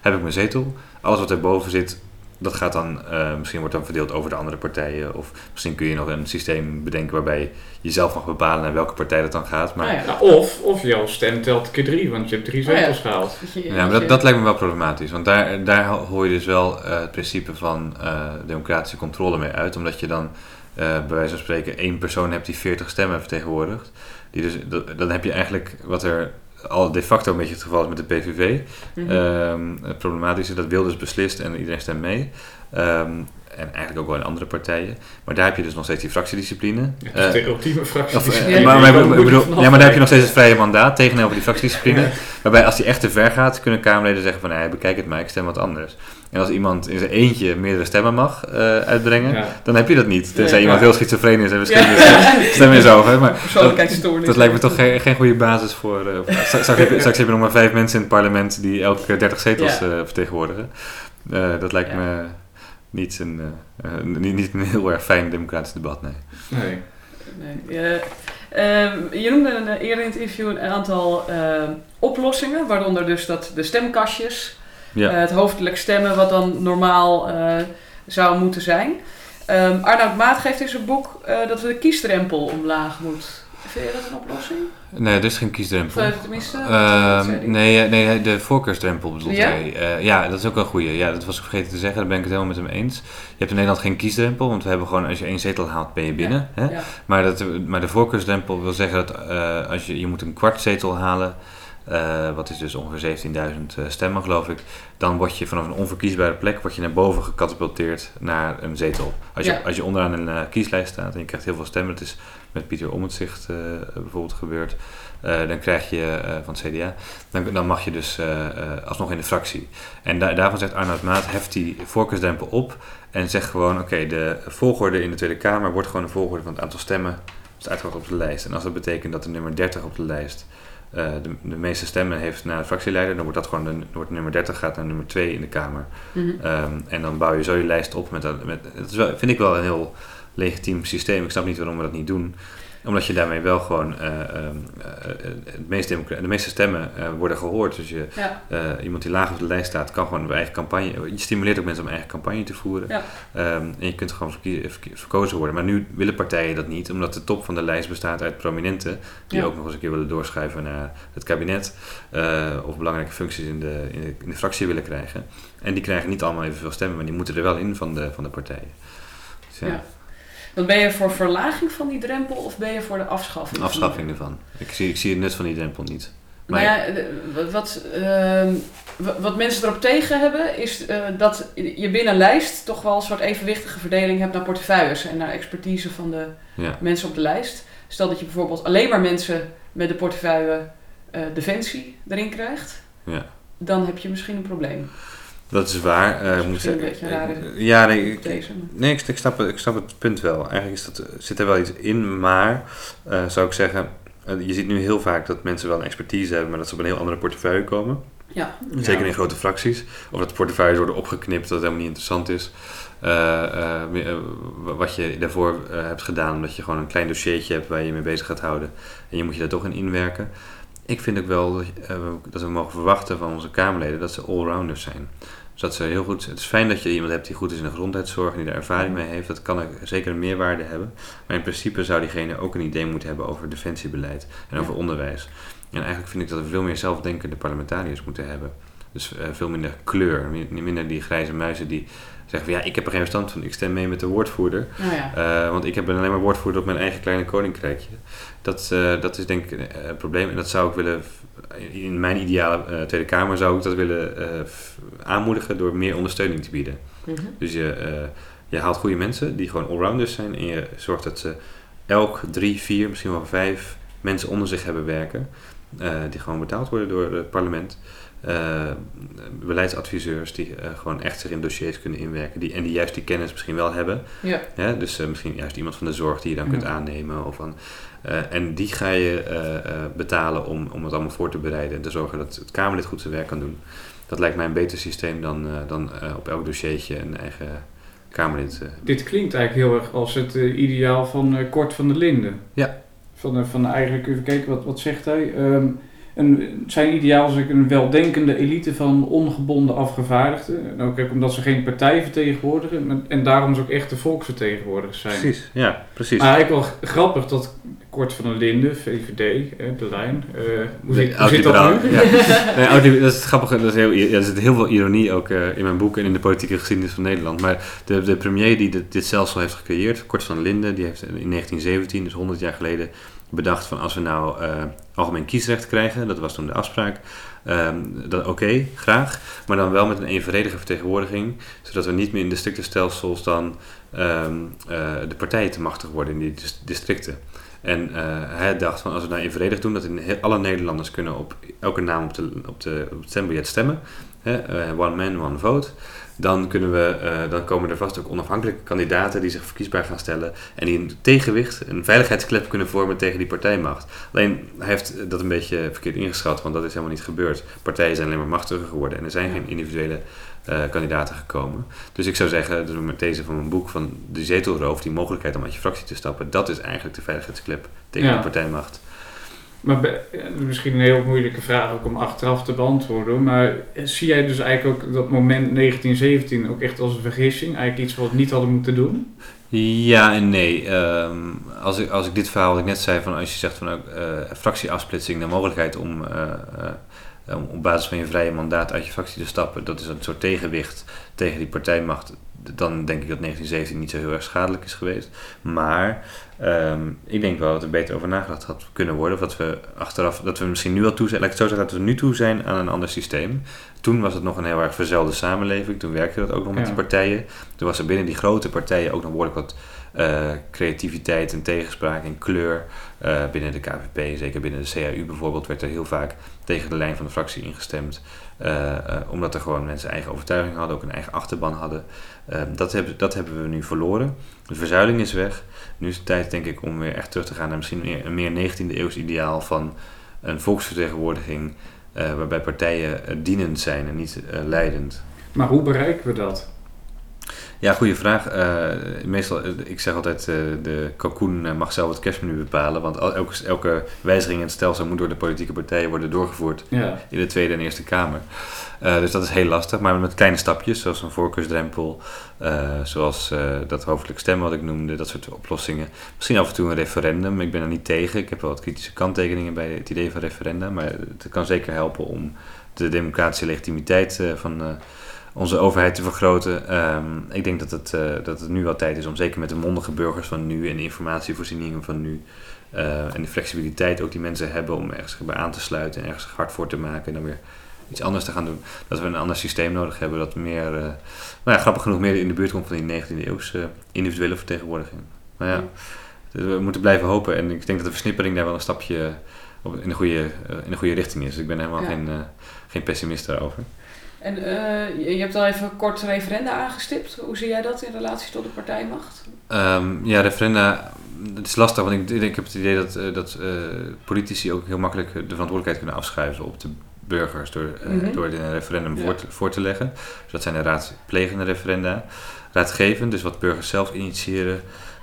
Heb ik mijn zetel. Alles wat erboven zit, dat gaat dan, eh, misschien wordt dan verdeeld over de andere partijen. Of misschien kun je nog een systeem bedenken waarbij je zelf mag bepalen naar welke partij dat dan gaat. Maar, Nou ja. Nou, of, of jouw stem telt keer drie, want je hebt drie Oh ja. zetels gehaald. Ja, maar dat, dat lijkt me wel problematisch. Want daar, daar hoor je dus wel eh, het principe van eh, democratische controle mee uit. Omdat je dan eh, bij wijze van spreken één persoon hebt die 40 stemmen vertegenwoordigt. Die dus, dat- dan heb je eigenlijk wat er al de facto een beetje het geval is met de PVV. Mhm. Ehm, het problematische, dat wil dus beslist en iedereen stemt mee. Ehm, en eigenlijk ook wel in andere partijen. Maar daar heb je dus nog steeds die fractiediscipline. Ja, dat is Eh, de ultieme fractie. of, eh, Ja, maar, maar- bedoel- ja, daar heb je nog steeds het vrije mandaat tegenover die fractiediscipline. Waarbij als die echt te ver gaat, kunnen Kamerleden zeggen van... Nee, bekijk het maar, ik stem wat anders. En als iemand in zijn eentje meerdere stemmen mag eh, uitbrengen... Ja. dan heb je dat niet. Tenzij Nee. iemand Ja. heel schizofreen is en verschillende Ja. stemmen is over. Maar dat, dat lijkt me toch geen, geen goede basis voor... eh, voor- straks, straks heb je, straks heb je nog maar vijf mensen in het parlement... die elke 30 zetels Ja. eh, vertegenwoordigen. Eh, dat lijkt Ja. me niet een, eh, eh, niet, niet een heel erg fijn democratisch debat, nee. Nee. Nee. Je, ehm, je noemde een, eh, eerder in het interview een aantal oplossingen, waaronder dus dat de stemkastjes, Ja. eh, het hoofdelijk stemmen, wat dan normaal eh, zou moeten zijn. Ehm Arnoud Maat geeft in zijn boek eh, dat we de kiesdrempel omlaag moet. Vind je dat een oplossing? Nee, er is geen Of kiesdrempel. eh, tenminste? die? nee, eh, nee, de voorkeursdrempel bedoelt Ja? hij. Eh, ja, dat is ook een goeie. Ja, dat was ik vergeten te zeggen. Daar ben ik het helemaal met hem eens. Je hebt in Nederland geen kiesdrempel, want we hebben gewoon als je één zetel haalt, ben je binnen. Hè? Ja. Maar, dat, maar de voorkeursdrempel wil zeggen dat eh, als je, je moet een kwart zetel halen wat is dus ongeveer 17.000 eh, stemmen geloof ik, dan word je vanaf een onverkiesbare plek word je naar boven gecatapulteerd naar een zetel. Als je, als je onderaan een kieslijst staat en je krijgt heel veel stemmen, het is met Pieter Omtzigt eh bijvoorbeeld gebeurd, eh, dan krijg je eh, van het CDA, dan, dan mag je dus alsnog in de fractie. En da- daarvan zegt Arnoud Maat, heft die voorkeursdrempel op en zegt gewoon, oké, de volgorde in de Tweede Kamer wordt gewoon de volgorde van het aantal stemmen dat is uitgebracht op de lijst. En als dat betekent dat de nummer 30 op de lijst de, de meeste stemmen heeft naar de fractieleider, dan wordt dat gewoon de, wordt nummer 30 gaat naar nummer 2 in de Kamer. Mhm. Ehm, en dan bouw je zo je lijst op met dat. Met, het is wel, vind ik wel een heel legitiem systeem. Ik snap niet waarom we dat niet doen. Omdat je daarmee wel gewoon eh, eh, het meest democra- de meeste stemmen eh, worden gehoord. Dus je, Ja. eh, iemand die laag op de lijst staat, kan gewoon een eigen campagne. Je stimuleert ook mensen om eigen campagne te voeren. Ja. Ehm, en je kunt gewoon verkozen worden. Maar nu willen partijen dat niet, omdat de top van de lijst bestaat uit prominenten. Die Ja. ook nog eens een keer willen doorschuiven naar het kabinet. eh, of belangrijke functies in de, in, de, in de fractie willen krijgen. En die krijgen niet allemaal evenveel stemmen, maar die moeten er wel in van de, van de partijen. Dus ja, Dan ben je voor verlaging van die drempel of ben je voor de afschaffing? afschaffing ervan. Ik zie, ik zie het nut van die drempel niet. Nou Maar- ja, de- wat, ehm, wa- wat mensen erop tegen hebben, is eh, dat je binnen lijst toch wel een soort evenwichtige verdeling hebt naar portefeuilles en naar expertise van de Ja. mensen op de lijst. Stel dat je bijvoorbeeld alleen maar mensen met de portefeuille eh, defensie erin krijgt, Ja. dan heb je misschien een probleem. Dat is waar. eh, is ik moet een zeggen- beetje een rare eh, ja, nee, ik, nee ik, ik, snap, het- ik snap het punt wel. Eigenlijk is dat, eh, zit er wel iets in, maar eh, zou ik zeggen, eh, je ziet nu heel vaak dat mensen wel een expertise hebben, maar dat ze op een heel andere portefeuille komen. Ja, Zeker in grote fracties. Of dat de portefeuilles worden opgeknipt, dat het helemaal niet interessant is. Eh, eh, eh, wat je daarvoor eh, hebt gedaan, omdat je gewoon een klein dossiertje hebt waar je je mee bezig gaat houden. En je moet je daar toch in inwerken. Ik vind ook wel dat, eh, dat we mogen verwachten van onze Kamerleden dat ze allrounders zijn. Dus dat ze heel goed. Het is fijn dat je iemand hebt die goed is in de gezondheidszorg en die daar ervaring mee heeft. Dat kan zeker een meerwaarde hebben. Maar in principe zou diegene ook een idee moeten hebben over defensiebeleid en Ja. over onderwijs. En eigenlijk vind ik dat we veel meer zelfdenkende parlementariërs moeten hebben. Dus eh, veel minder kleur, mi- minder die grijze muizen die zeggen van ja, ik heb er geen verstand van, ik stem mee met de woordvoerder. nou ja. Eh, want ik heb alleen maar woordvoerder op mijn eigen kleine koninkrijkje. Dat, eh, dat is denk ik eh, een probleem en dat zou ik willen, in mijn ideale eh, Tweede Kamer zou ik dat willen eh, aanmoedigen door meer ondersteuning te bieden. Mhm. Dus je, eh, je haalt goede mensen die gewoon allrounders zijn en je zorgt dat ze elk drie, vier, misschien wel vijf mensen onder zich hebben werken. eh, die gewoon betaald worden door het parlement. Eh, beleidsadviseurs die eh, gewoon echt zich in dossiers kunnen inwerken die, en die juist die kennis misschien wel hebben. Ja. Hè? Dus eh, misschien juist iemand van de zorg die je dan kunt aannemen. Of van, eh, en die ga je eh, eh, betalen om, om het allemaal voor te bereiden en te zorgen dat het Kamerlid goed zijn werk kan doen. Dat lijkt mij een beter systeem dan, eh, dan eh, op elk dossiertje een eigen Kamerlid. eh. Dit klinkt eigenlijk heel erg als het ideaal van eh, Kort van der Linden. Ja. Van, van eigenlijk, even kijken, wat, wat zegt hij? Ehm, een, zijn ideaal is een weldenkende elite van ongebonden afgevaardigden. En ook omdat ze geen partij vertegenwoordigen en daarom ze ook echte volksvertegenwoordigers zijn. Precies, ja, precies. Maar eigenlijk wel grappig dat Kort van der Linden, VVD, de lijn, eh, hoe, zit, hoe zit dat nu? Ja. Nee, dat is het grappige. Dat is heel, ja, er zit heel veel ironie ook eh, in mijn boek en in de politieke geschiedenis van Nederland. Maar de, de premier die dit, dit stelsel heeft gecreëerd, Kort van der Linden, die heeft in 1917, dus 100 jaar geleden, bedacht van als we nou eh, algemeen kiesrecht krijgen, dat was toen de afspraak, ehm, dan oké, graag, maar dan wel met een evenredige vertegenwoordiging, zodat we niet meer in de strikte stelsels dan ehm, eh, de partijen te machtig worden in die dis- districten. En eh, hij dacht van als we nou evenredig doen, dat in alle Nederlanders kunnen op elke naam op, de, op, de, het stembiljet stemmen. Hè, one man, one vote. Dan, kunnen we, eh, dan komen er vast ook onafhankelijke kandidaten die zich verkiesbaar gaan stellen. En die een tegenwicht, een veiligheidsklep kunnen vormen tegen die partijmacht. Alleen hij heeft dat een beetje verkeerd ingeschat, want dat is helemaal niet gebeurd. Partijen zijn alleen maar machtiger geworden en er zijn geen individuele eh, kandidaten gekomen. Dus ik zou zeggen, dus met deze van mijn boek, van de zetelroof, die mogelijkheid om uit je fractie te stappen, dat is eigenlijk de veiligheidsklep tegen Ja. de partijmacht. Maar misschien een heel moeilijke vraag ook om achteraf te beantwoorden. Maar zie jij dus eigenlijk ook dat moment 1917 ook echt als een vergissing? Eigenlijk iets wat we niet hadden moeten doen? Ja en nee. Ehm, als, ik, als ik dit verhaal wat ik net zei, van als je zegt van eh, fractieafsplitsing, de mogelijkheid om, eh, eh, om op basis van je vrije mandaat uit je fractie te stappen, dat is een soort tegenwicht tegen die partijmacht. Dan denk ik dat 1917 niet zo heel erg schadelijk is geweest. Maar ehm, ik denk wel dat er beter over nagedacht had kunnen worden. Of dat we achteraf, dat we misschien nu al toe zijn, laat ik het zo zeggen, dat we nu toe zijn aan een ander systeem. Toen was het nog een heel erg verzelde samenleving. Toen werkte dat ook nog met Ja. die partijen. Toen was er binnen die grote partijen ook nog behoorlijk wat eh, creativiteit en tegenspraak en kleur. Eh, binnen de KVP, zeker binnen de CAU bijvoorbeeld, werd er heel vaak tegen de lijn van de fractie ingestemd. Eh, omdat er gewoon mensen eigen overtuiging hadden, ook een eigen achterban hadden. Eh, dat, hebben, dat hebben we nu verloren. De verzuiling is weg. Nu is het tijd, denk ik, om weer echt terug te gaan naar misschien meer, een meer 19e eeuws ideaal van een volksvertegenwoordiging. waarbij partijen dienend zijn en niet leidend. Maar hoe bereiken we dat? Ja, goede vraag. Eh, meestal, eh, ik zeg altijd, eh, de kalkoen mag zelf het kerstmenu bepalen. Want elke, elke wijziging in het stelsel moet door de politieke partijen worden doorgevoerd Ja. in de Tweede en Eerste Kamer. Dus dat is heel lastig, maar met kleine stapjes, zoals een voorkeursdrempel, zoals dat hoofdelijk stemmen wat ik noemde, dat soort oplossingen. Misschien af en toe een referendum, ik ben er niet tegen. Ik heb wel wat kritische kanttekeningen bij het idee van referenda, maar het kan zeker helpen om de democratische legitimiteit van onze overheid te vergroten. Ehm, ik denk dat het, eh, dat het nu wel tijd is om zeker met de mondige burgers van nu en de informatievoorzieningen van nu eh, en de flexibiliteit ook die mensen hebben om ergens bij aan te sluiten en ergens hard voor te maken en dan weer iets anders te gaan doen. Dat we een ander systeem nodig hebben dat meer, eh, nou ja, grappig genoeg, meer in de buurt komt van die 19e eeuwse individuele vertegenwoordiging. Maar ja, dus we moeten blijven hopen en ik denk dat de versnippering daar wel een stapje op, in, de goede, in de goede richting is. Ik ben helemaal Ja. geen, geen pessimist daarover. En eh, je, hebt al even kort referenda aangestipt. Hoe zie jij dat in relatie tot de partijmacht? Ehm, ja, referenda, het is lastig, want ik, ik heb het idee dat, eh, dat eh, politici ook heel makkelijk de verantwoordelijkheid kunnen afschuiven op de burgers door, eh, Mhm. door het in een referendum Ja. voor, te, voor te leggen. Dus dat zijn de raadplegende referenda. Raadgevend, dus wat burgers zelf initiëren,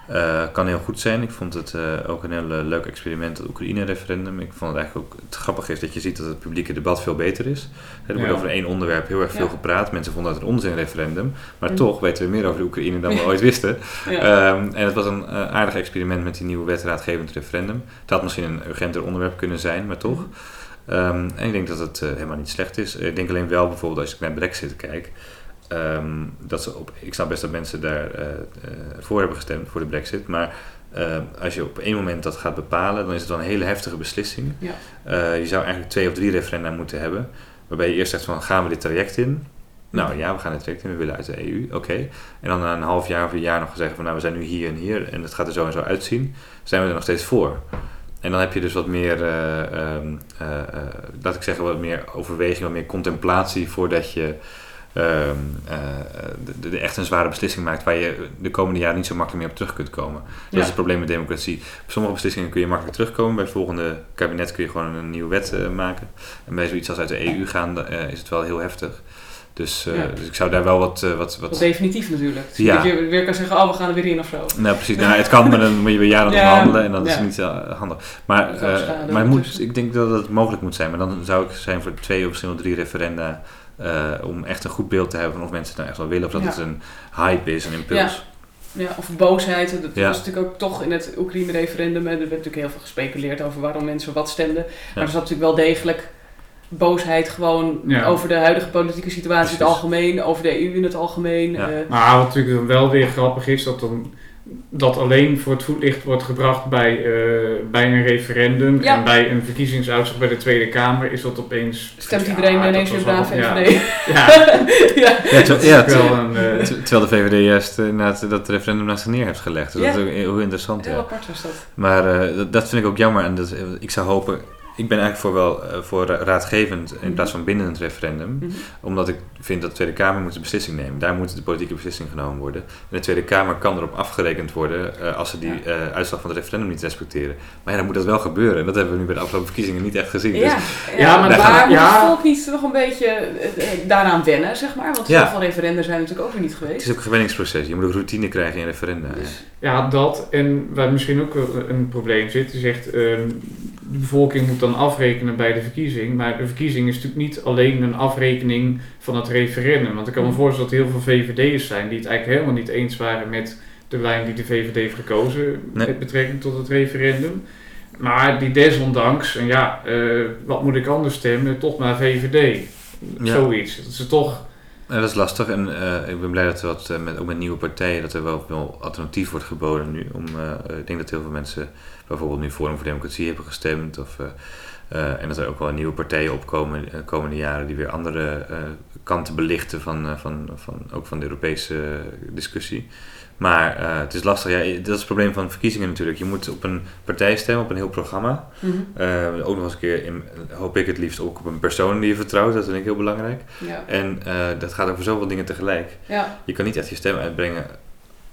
eh, kan heel goed zijn. Ik vond het eh, ook een heel eh, leuk experiment, het Oekraïne-referendum. Ik vond het eigenlijk ook, het grappige is dat je ziet dat het publieke debat veel beter is. Er wordt Ja. over één onderwerp heel erg veel Ja. gepraat. Mensen vonden het een onzin-referendum. Maar toch weten we meer over de Oekraïne dan we ooit wisten. Ja. Ehm, en het was een aardig experiment met die nieuwe wet raadgevend referendum. Het had misschien een urgenter onderwerp kunnen zijn, maar toch. Mhm. Ehm, en ik denk dat het helemaal niet slecht is. Ik denk alleen wel bijvoorbeeld als ik naar Brexit kijk. Ehm, dat ze op, ik snap best dat mensen daar eh, eh, voor hebben gestemd, voor de Brexit. Maar eh, als je op één moment dat gaat bepalen, dan is het wel een hele heftige beslissing. Ja. Eh, je zou eigenlijk twee of drie referenda moeten hebben. Waarbij je eerst zegt van gaan we dit traject in? Nou ja, we gaan het traject in, we willen uit de EU, oké. En dan na een half jaar of een jaar nog zeggen van nou we zijn nu hier en hier en het gaat er zo en zo uitzien. Zijn we er nog steeds voor? En dan heb je dus wat meer, eh, ehm, eh, eh, laat ik zeggen, wat meer overweging, wat meer contemplatie voordat je ehm, de, de, de echt een zware beslissing maakt waar je de komende jaren niet zo makkelijk meer op terug kunt komen. Dat Ja. is het probleem met democratie. Op sommige beslissingen kun je makkelijk terugkomen. Bij het volgende kabinet kun je gewoon een nieuwe wet eh, maken. En bij zoiets als uit de EU gaan eh, is het wel heel heftig. Dus, eh, Ja. dus ik zou daar wel wat... eh, wat, Wat definitief natuurlijk. Dus Ja. Dat je weer kan zeggen, oh we gaan er weer in of zo. nou, precies. Nou, het kan, maar dan moet je weer jaren Ja, en dat is niet eh, handig. Maar, eh, maar moet, ondertussen. ik denk dat het mogelijk moet zijn. Maar dan zou ik zijn voor twee of misschien wel drie referenda. Eh, om echt een goed beeld te hebben van of mensen het nou echt wel willen. Of dat Ja. het een hype is, een impuls. Ja, of boosheid. Dat Ja. was natuurlijk ook toch in het Oekraïne-referendum. Er werd natuurlijk heel veel gespeculeerd over waarom mensen wat stemden. Maar er zat natuurlijk wel degelijk boosheid gewoon Ja. over de huidige politieke situatie in het algemeen. Over de EU in het algemeen. Ja. eh, Maar wat natuurlijk dan wel weer grappig is, dat dan dat alleen voor het voetlicht wordt gebracht bij, eh, bij een referendum Ja. en bij een verkiezingsuitslag bij de Tweede Kamer is dat opeens... stemt Ja, iedereen dat ineens weer braaf ja. VVD. Ja, ja. Ja, ter- ja, dat is wel ter- een... eh, ter- terwijl de VVD juist eh, inderdaad dat referendum naast zich neer heeft gelegd. Dus Ja. dat is ook heel interessant. Heel Ja. apart was dat. Maar eh, dat, dat vind ik ook jammer. En dat, ik zou hopen. Ik ben eigenlijk voor wel eh, voor ra- raadgevend in Mhm. plaats van bindend referendum. Mhm. Omdat ik vind dat de Tweede Kamer moet de beslissing nemen. Daar moet de politieke beslissing genomen worden. En de Tweede Kamer kan erop afgerekend worden eh, als ze die Ja. eh, uitslag van het referendum niet respecteren. Maar ja, dan moet dat wel gebeuren. En dat hebben we nu bij de afgelopen verkiezingen niet echt gezien. Ja, Dus, ja, Ja, maar waar daar- moet ja. het volk niet nog een beetje daaraan wennen, zeg maar? Want Ja. zoveel referenda zijn natuurlijk ook weer niet het geweest. is ook een gewenningsproces. Je moet ook routine krijgen in referenda. ja. Dus, Ja, dat. En waar misschien ook een probleem zit, je zegt ehm, de bevolking moet dan afrekenen bij de verkiezing. Maar de verkiezing is natuurlijk niet alleen een afrekening van het referendum. Want ik kan me Mm. voorstellen dat heel veel VVD'ers zijn die het eigenlijk helemaal niet eens waren met de lijn die de VVD heeft gekozen Nee. met betrekking tot het referendum. Maar die desondanks, en ja, eh, wat moet ik anders stemmen? Toch maar VVD. Ja. Zoiets. Dat ze toch Ja, dat is lastig en eh, ik ben blij dat er wat, eh, met, ook met nieuwe partijen, dat er wel, wel alternatief wordt geboden nu. Om, ik denk dat heel veel mensen bijvoorbeeld nu Forum voor Democratie hebben gestemd. Of, eh, eh, en dat er ook wel nieuwe partijen opkomen de komende jaren die weer andere eh, kanten belichten van, eh, van, van, ook van de Europese discussie. Maar eh, het is lastig. Ja, dat is het probleem van verkiezingen natuurlijk. Je moet op een partij stemmen, op een heel programma. Mhm. Eh, ook nog eens een keer, in, hoop ik het liefst, ook op een persoon die je vertrouwt. Dat vind ik heel belangrijk. Ja. En eh, dat gaat over zoveel dingen tegelijk. Ja. Je kan niet echt je stem uitbrengen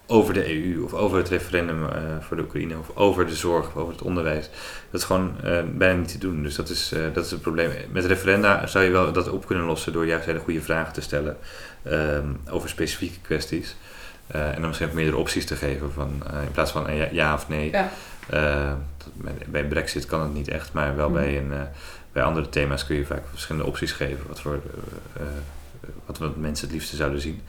over de EU of over het referendum eh, voor de Oekraïne of over de zorg of over het onderwijs. Dat is gewoon eh, bijna niet te doen. Dus dat is, eh, dat is het probleem. Met referenda zou je wel dat op kunnen lossen door juist hele goede vragen te stellen ehm, over specifieke kwesties. En dan misschien ook meerdere opties te geven van, in plaats van een ja, ja of nee. Ja. Dat- bij- Brexit kan het niet echt, maar wel bij, een, eh, bij andere thema's kun je vaak verschillende opties geven wat, voor, wat mensen het liefste zouden zien.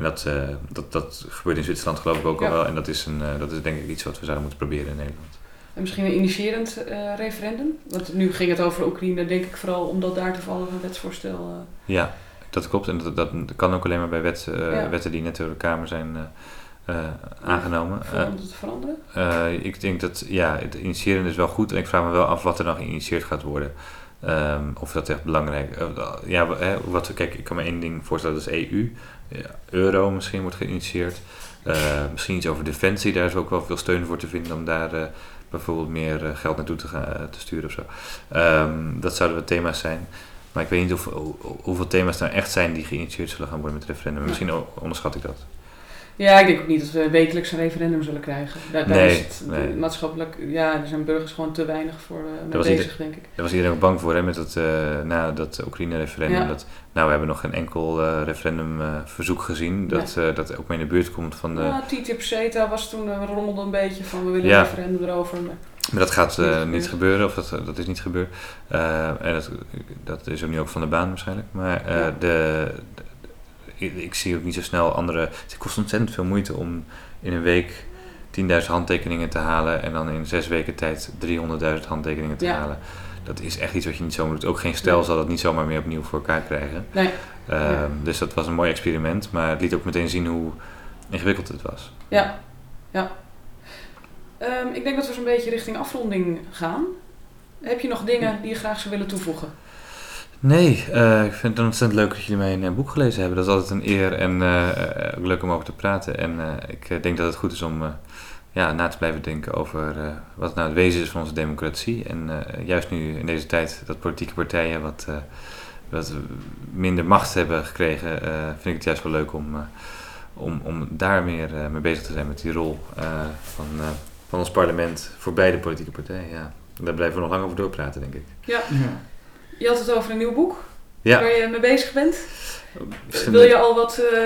En dat, eh, dat, dat gebeurt in Zwitserland geloof ik ook Ja. al wel. En dat is, een, eh, dat is denk ik iets wat we zouden moeten proberen in Nederland. En misschien een initiërend eh, referendum. Want nu ging het over Oekraïne, denk ik vooral omdat daar toevallig een wetsvoorstel. Ja, dat klopt. En dat, dat kan ook alleen maar bij wet, Ja. wetten die net door de Kamer zijn aangenomen. om het te veranderen. Ik denk dat, ja, het initiëren is wel goed. En ik vraag me wel af wat er dan geïnitieerd gaat worden. Ehm, of dat echt belangrijk is. ja, wat, kijk, ik kan me één ding voorstellen, dat is EU. Ja, euro misschien wordt geïnitieerd. Eh, misschien iets over defensie, daar is ook wel veel steun voor te vinden om daar eh, bijvoorbeeld meer geld naartoe te, gaan, te sturen of zo. Ehm, dat zouden wel thema's zijn. Maar ik weet niet of, hoe- hoeveel thema's nou echt zijn die geïnitieerd zullen gaan worden met het referendum. Misschien onderschat ik dat. Ja, ik denk ook niet dat we wekelijks een referendum zullen krijgen. Daar, daar Nee, is het nee. maatschappelijk, ja, er zijn burgers gewoon te weinig voor eh, mee bezig, denk ik. Daar was iedereen ook bang voor, hè, met dat, eh na dat Oekraïne-referendum. Ja. Dat, nou, we hebben nog geen enkel eh, referendumverzoek gezien dat, dat ook maar in de buurt komt van de... Ja, TTIP CETA was toen, uh, rommelde een beetje van we willen Ja. een referendum erover. Maar, Maar dat gaat Niet gebeuren, of dat, dat is niet gebeurd. En dat, dat is ook nu ook van de baan waarschijnlijk. Maar de- ik, ik zie ook niet zo snel andere... Het kost ontzettend veel moeite om in een week 10.000 handtekeningen te halen... en dan in zes weken tijd 300.000 handtekeningen te Ja. halen. Dat is echt iets wat je niet zomaar doet. Ook geen stel Nee. zal dat niet zomaar meer opnieuw voor elkaar krijgen. nee, Ehm, Ja. Dus dat was een mooi experiment, maar het liet ook meteen zien hoe ingewikkeld het was. ja, ja. Ehm, ik denk dat we zo'n beetje richting afronding gaan. Heb je nog dingen die je graag zou willen toevoegen? Nee, eh, ik vind het ontzettend leuk dat jullie mijn eh, boek gelezen hebben. Dat is altijd een eer en ook leuk om over te praten. En eh, ik denk dat het goed is om eh, ja, na te blijven denken over eh, wat nou het wezen is van onze democratie. En eh, juist nu in deze tijd dat politieke partijen wat, eh, wat minder macht hebben gekregen, eh, vind ik het juist wel leuk om, eh, om, om daar meer eh, mee bezig te zijn met die rol eh, van, eh, van ons parlement voor beide politieke partijen. Ja. Daar blijven we nog lang over doorpraten, denk ik. Ja, Ja. Je had het over een nieuw boek Ja. waar je mee bezig bent. Wil je al wat eh,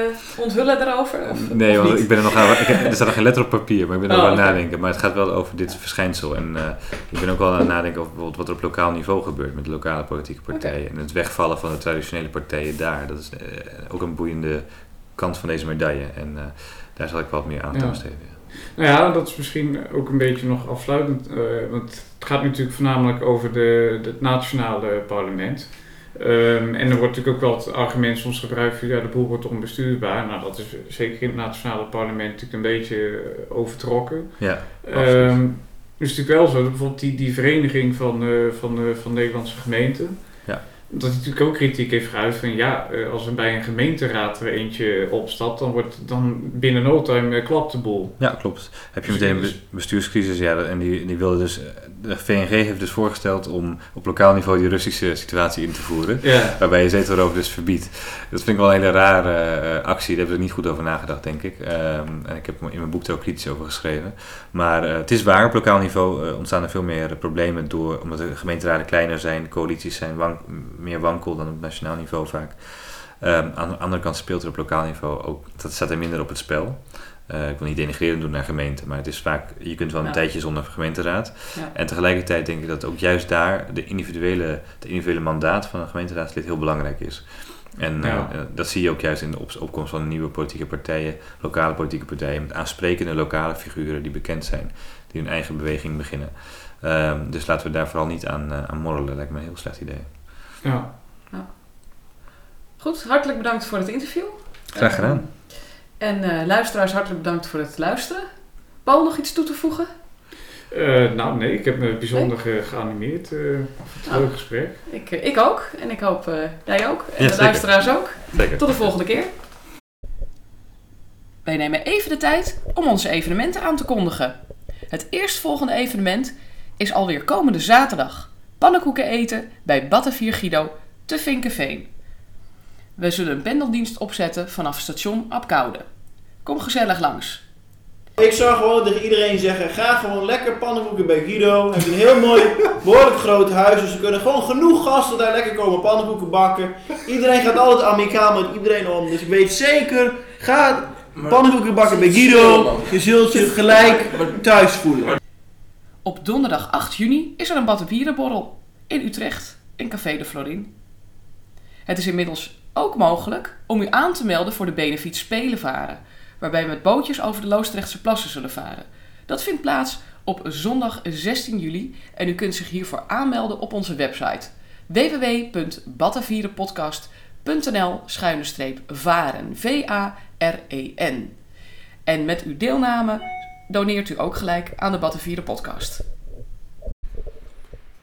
onthullen daarover? Of, Nee, of want ik ben er nog aan. Ik, heb- er staat nog geen letter op papier, maar ik ben er Oh, wel aan het oké. nadenken. Maar het gaat wel over dit verschijnsel. En eh, ik ben ook wel aan het nadenken over bijvoorbeeld wat er op lokaal niveau gebeurt met lokale politieke partijen. En het wegvallen van de traditionele partijen daar. Dat is eh, ook een boeiende kant van deze medaille. En eh, daar zal ik wat meer aandacht Ja. aan besteden. Nou ja, dat is misschien ook een beetje nog afsluitend. eh, want het gaat natuurlijk voornamelijk over de, het nationale parlement. Ehm, en er wordt natuurlijk ook wel het argument soms gebruikt van ja, de boel wordt onbestuurbaar. Nou, dat is zeker in het nationale parlement natuurlijk een beetje eh, overtrokken. Ja, Absoluut. het is natuurlijk wel zo, bijvoorbeeld die, die vereniging van, eh, van, van Nederlandse gemeenten. Dat hij natuurlijk ook kritiek heeft geuit van ja, eh, als er bij een gemeenteraad er eentje opstapt, dan wordt dan binnen no time eh, klapt de boel. ja, klopt. Heb je Dus meteen een be- bestuurscrisis? Ja, en die, die wilde dus. eh, De VNG heeft dus voorgesteld om op lokaal niveau die Russische situatie in te voeren. Ja. Waarbij je zetelroof dus verbiedt. Dat vind ik wel een hele rare actie. Daar hebben we niet goed over nagedacht, denk ik. Ehm, en ik heb in mijn boek er ook kritisch over geschreven. Maar het is waar, op lokaal niveau ontstaan er veel meer problemen door, omdat de gemeenteraden kleiner zijn, coalities zijn wank- meer wankel dan op nationaal niveau vaak. Ehm, aan de andere kant speelt er op lokaal niveau ook, dat staat er minder op het spel. Eh, ik wil niet denigrerend doen naar gemeenten, maar het is vaak, je kunt wel een Ja. tijdje zonder gemeenteraad. Ja. En tegelijkertijd denk ik dat ook juist daar de individuele, het individuele mandaat van een gemeenteraadslid heel belangrijk is. En eh, Ja. dat zie je ook juist in de op- opkomst van nieuwe politieke partijen, lokale politieke partijen, met aansprekende lokale figuren die bekend zijn, die hun eigen beweging beginnen. Ehm, dus laten we daar vooral niet aan, eh, aan morrelen, lijkt me een heel slecht idee. Ja. Goed, hartelijk bedankt voor het interview. Graag gedaan. En eh, luisteraars, hartelijk bedankt voor het luisteren. Paul, nog iets toe te voegen? Eh, nou nee, ik heb me bijzonder ge- geanimeerd eh het leuke gesprek. Ik, eh, ik ook. En ik hoop eh, jij ook. En Ja, de zeker. luisteraars ook. Zeker. Tot de volgende keer. Wij nemen even de tijd om onze evenementen aan te kondigen. Het eerstvolgende evenement is alweer komende zaterdag. Pannenkoeken eten bij Battenvier Guido te Vinkenveen. We zullen een pendeldienst opzetten vanaf station Apkoude. Kom gezellig langs. Ik zou gewoon tegen iedereen zeggen, ga gewoon lekker pannenkoeken bij Guido. Hij heeft een heel mooi, behoorlijk groot huis, dus er kunnen gewoon genoeg gasten daar lekker komen pannenkoeken bakken. Iedereen gaat altijd amicaal met iedereen om, dus ik weet zeker, ga pannenkoeken bakken bij Guido. Je zult je gelijk thuis voelen. Op donderdag 8 juni is er een Battenvierenborrel in Utrecht in Café de Florin. Het is inmiddels ook mogelijk om u aan te melden voor de Benefiet Spelenvaren, waarbij we met bootjes over de Loostrechtse plassen zullen varen. Dat vindt plaats op zondag 16 juli en u kunt zich hiervoor aanmelden op onze website www.battenvierenpodcast.nl varen V-A-R-E-N. En met uw deelname doneert u ook gelijk aan de Battenvieren podcast.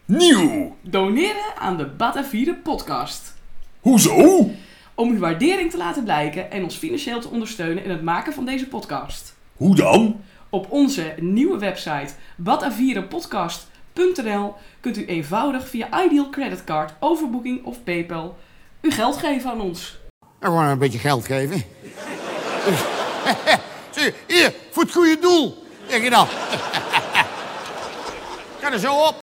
Nieuw! Doneren aan de Battenvieren podcast. Hoezo? Om uw waardering te laten blijken en ons financieel te ondersteunen in het maken van deze podcast. Hoe dan? Op onze nieuwe website batavierenpodcast.nl kunt u eenvoudig via Ideal Creditcard, overboeking of PayPal uw geld geven aan ons. En gewoon een beetje geld geven. Zie, hier, voor het goede doel. Zeg je dan. Ga er zo op.